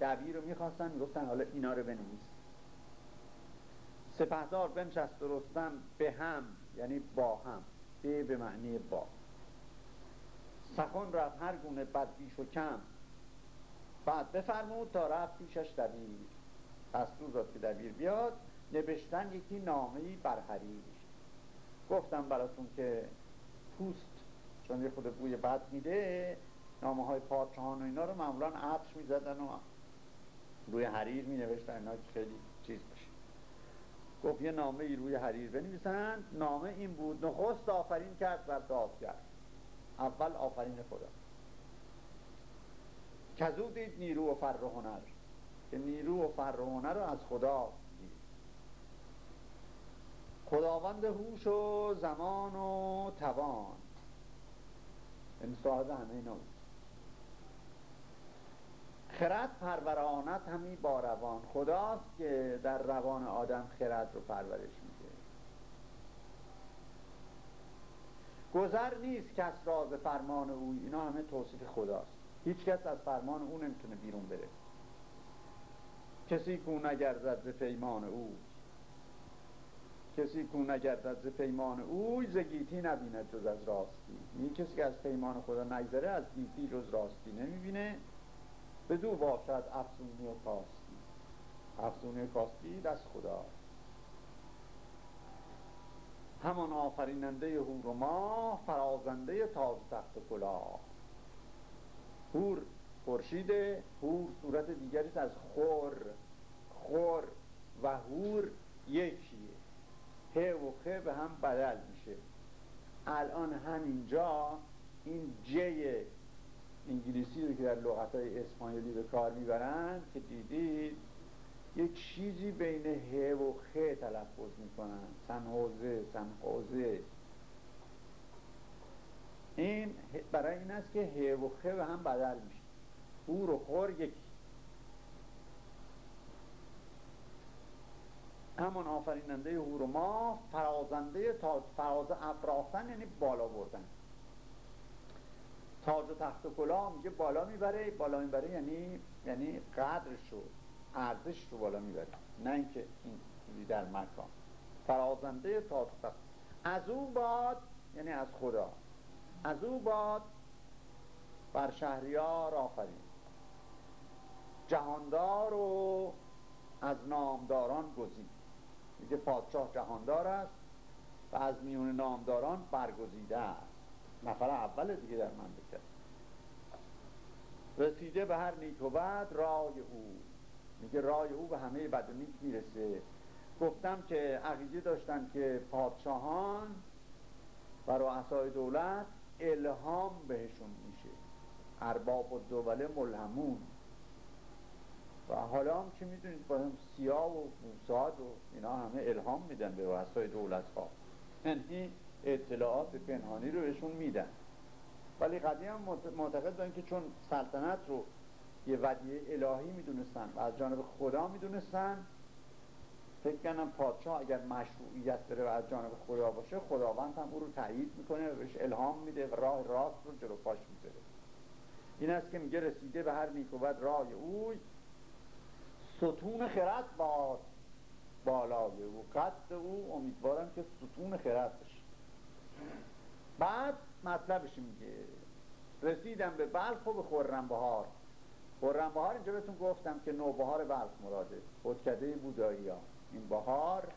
دبیر رو می‌خواستن می‌گفتن حالا اینا رو بنویس. سپهدار بنشست و به هم یعنی با هم. به به معنی با. سخن رفت هر گونه بد بیش و کم. بعد بفرمود تا رفت پیشش دبیر. دستور داد که دبیر بیاد نوشتن یکی نامهی بر حریر گفتم براتون که پوست چون یه خود بوی بد میده نامه های پادشاهان و اینا رو معمولا عطر می‌زدن و روی حریر می نوشتن اینا خیلی چیز گفت یه نامه ای روی حریر بنویسن نامه این بود نخست آفرین کرد و داد کرد. اول آفرین خدا. کزو دید نیرو و فر هنر که نیرو و فر هنر رو از خدا دید. خداوند هوش و زمان و توان. این صاحب همه اینا خرد پرورانت همی با روان. خداست که در روان آدم خرد رو پرورش میده. گذر نیست کس راز فرمان او اینا همه توصیف خداست. هیچ کس از فرمان او نمی‌تونه بیرون بره. کسی کو نگردد ز پیمان او. کسی کو نگردد ز پیمان او زگیتی نبیند جز از راستی. این کسی که از پیمان خدا نگذره از گیتی جز راستی نمی‌بینه. بدو باشد افزونی و کاستی. افزونی و کاستی دست خدا. همان آفریننده هور و ما فرازنده تاز تخت و کلاه. هور خورشیده هور صورت دیگری از خور. خور و هور یکیه. ه و خ به هم بدل میشه. الان همینجا این جه انگلیسی رو که در لغت های اسپانیولی به کار می‌برند که دیدید یک چیزی بین ه و خ تلفظ می‌کنن. سنحوزه سنحوزه این برای این است که ه و خ به هم بدل میشه. او و خور یکی. همون آفریننده هور و ما فرازنده تا فراز افراختن یعنی بالا بردن. تاج و تخت و کلاه میگه بالا می‌بره بالا می‌بره یعنی یعنی قدرش رو ارزش رو بالا می‌بره نه اینکه این در مکان. فرازنده تاج و تخت. از او باد یعنی از خدا. از او باد بر شهریار آفرین. جهاندار و از نامداران گزید میگه پادشاه جهاندار است و از میون نامداران برگزیده است. نفر اول دیگه در مملکت. رسیده به هر نیک و بد رای او. میگه رای او به همه بد و نیک می‌رسه. گفتم که عقیده داشتن که پادشاهان و رؤسای دولت الهام بهشون میشه. ارباب و دوله ملهمون. و حالا هم که می‌دونید با هم سیاه و موساد و اینا همه الهام میدن به رؤسای دولت ها یعنی اطلاعات پنهانی رو بهشون میدن. ولی قدیم هم معتقد دارن که چون سلطنت رو یه ودیه الهی می‌دونستن و از جانب خدا می‌دونستن فکر کنم پادشاه اگر مشروعیت داره و از جانب خدا باشه خداوند هم او رو تایید می‌کنه و بهش الهام میده و راه راست رو جلو پاش می‌ذاره. این است که میگه رسیده به هر نیک و بد رای اوی ستون خرد باد بالای و قد او امیدوارم که ستون خرد بعد مطلبش میگه رسیدم به بلخ و به خرم بهار خرم بهار اینجا بهتون گفتم که نوبهار بلخ مراده. خودکده بودایی ها. این بهار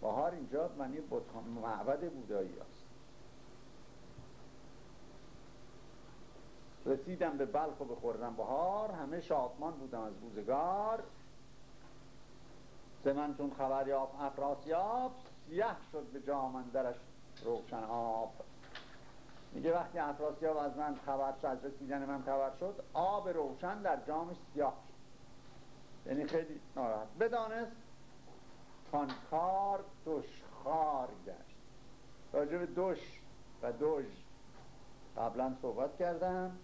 بهار اینجا معنی معبد بودایی هست رسیدم به بلخ و به خرم بهار همه شادمان بودم از روزگار. ز من چون خبر یافت. افراسیاب سیه شد به جامندرش روشن آب. میگه وقتی افراسیاب از من خبر شد از رسیدن من خبر شد آب روشن در جامش سیاه شد. یعنی خیلی ناراحت. بدانست آن کار دشخار گشت راجع به دش و دوژ قبلا صحبت کردم.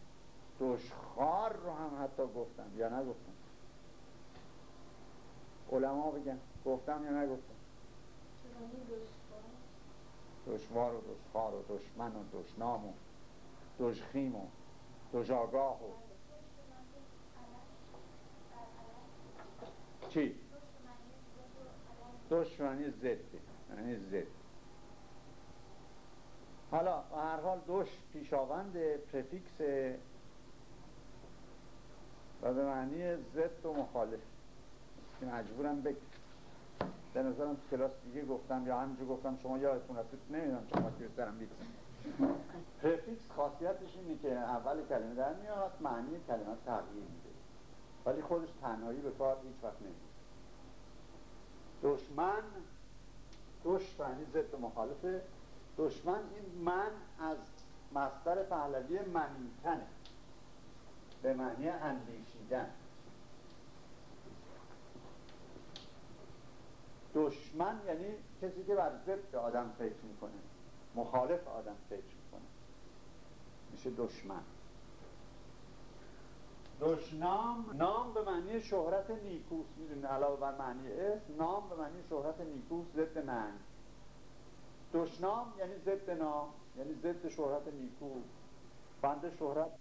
دشخار رو هم حتی گفتم یا نگفتم. علما بگن. گفتم یا نگفتم؟ دشوار و دشخار و دشمن و دشنام و دشخیم و دژآگاه و چی؟ دشمنی زده یعنی زد حالا و هر حال دوش پیشاوند پرفیکس و به معنی زد و مخالف. که مجبورم بگم. به نظرم کلاس دیگه گفتم یا همینجور گفتم شما یادتون هست. نمی‌دونم شما که بیتون پرفیکس خاصیتش اینه که اول کلمه در میاد معنی کلمه تغییر میده. ولی خودش تنهایی به کار هیچ وقت نمیده دشمن دش معنی ضد مخالفه. دشمن این من از مصدر پهلوی منیتنه. به معنی اندیشیدن. دشمن یعنی کسی که بر ضد آدم فکر می‌کنه مخالف آدم فکر می‌کنه. میشه دشمن. دشنام نام به معنی شهرت نیکوس می‌دونی علاوه بر معنی اسم نام به معنی شهرت نیکوس ضد ننگ دشنام یعنی ضد نام یعنی ضد شهرت نیکو بنده شهرت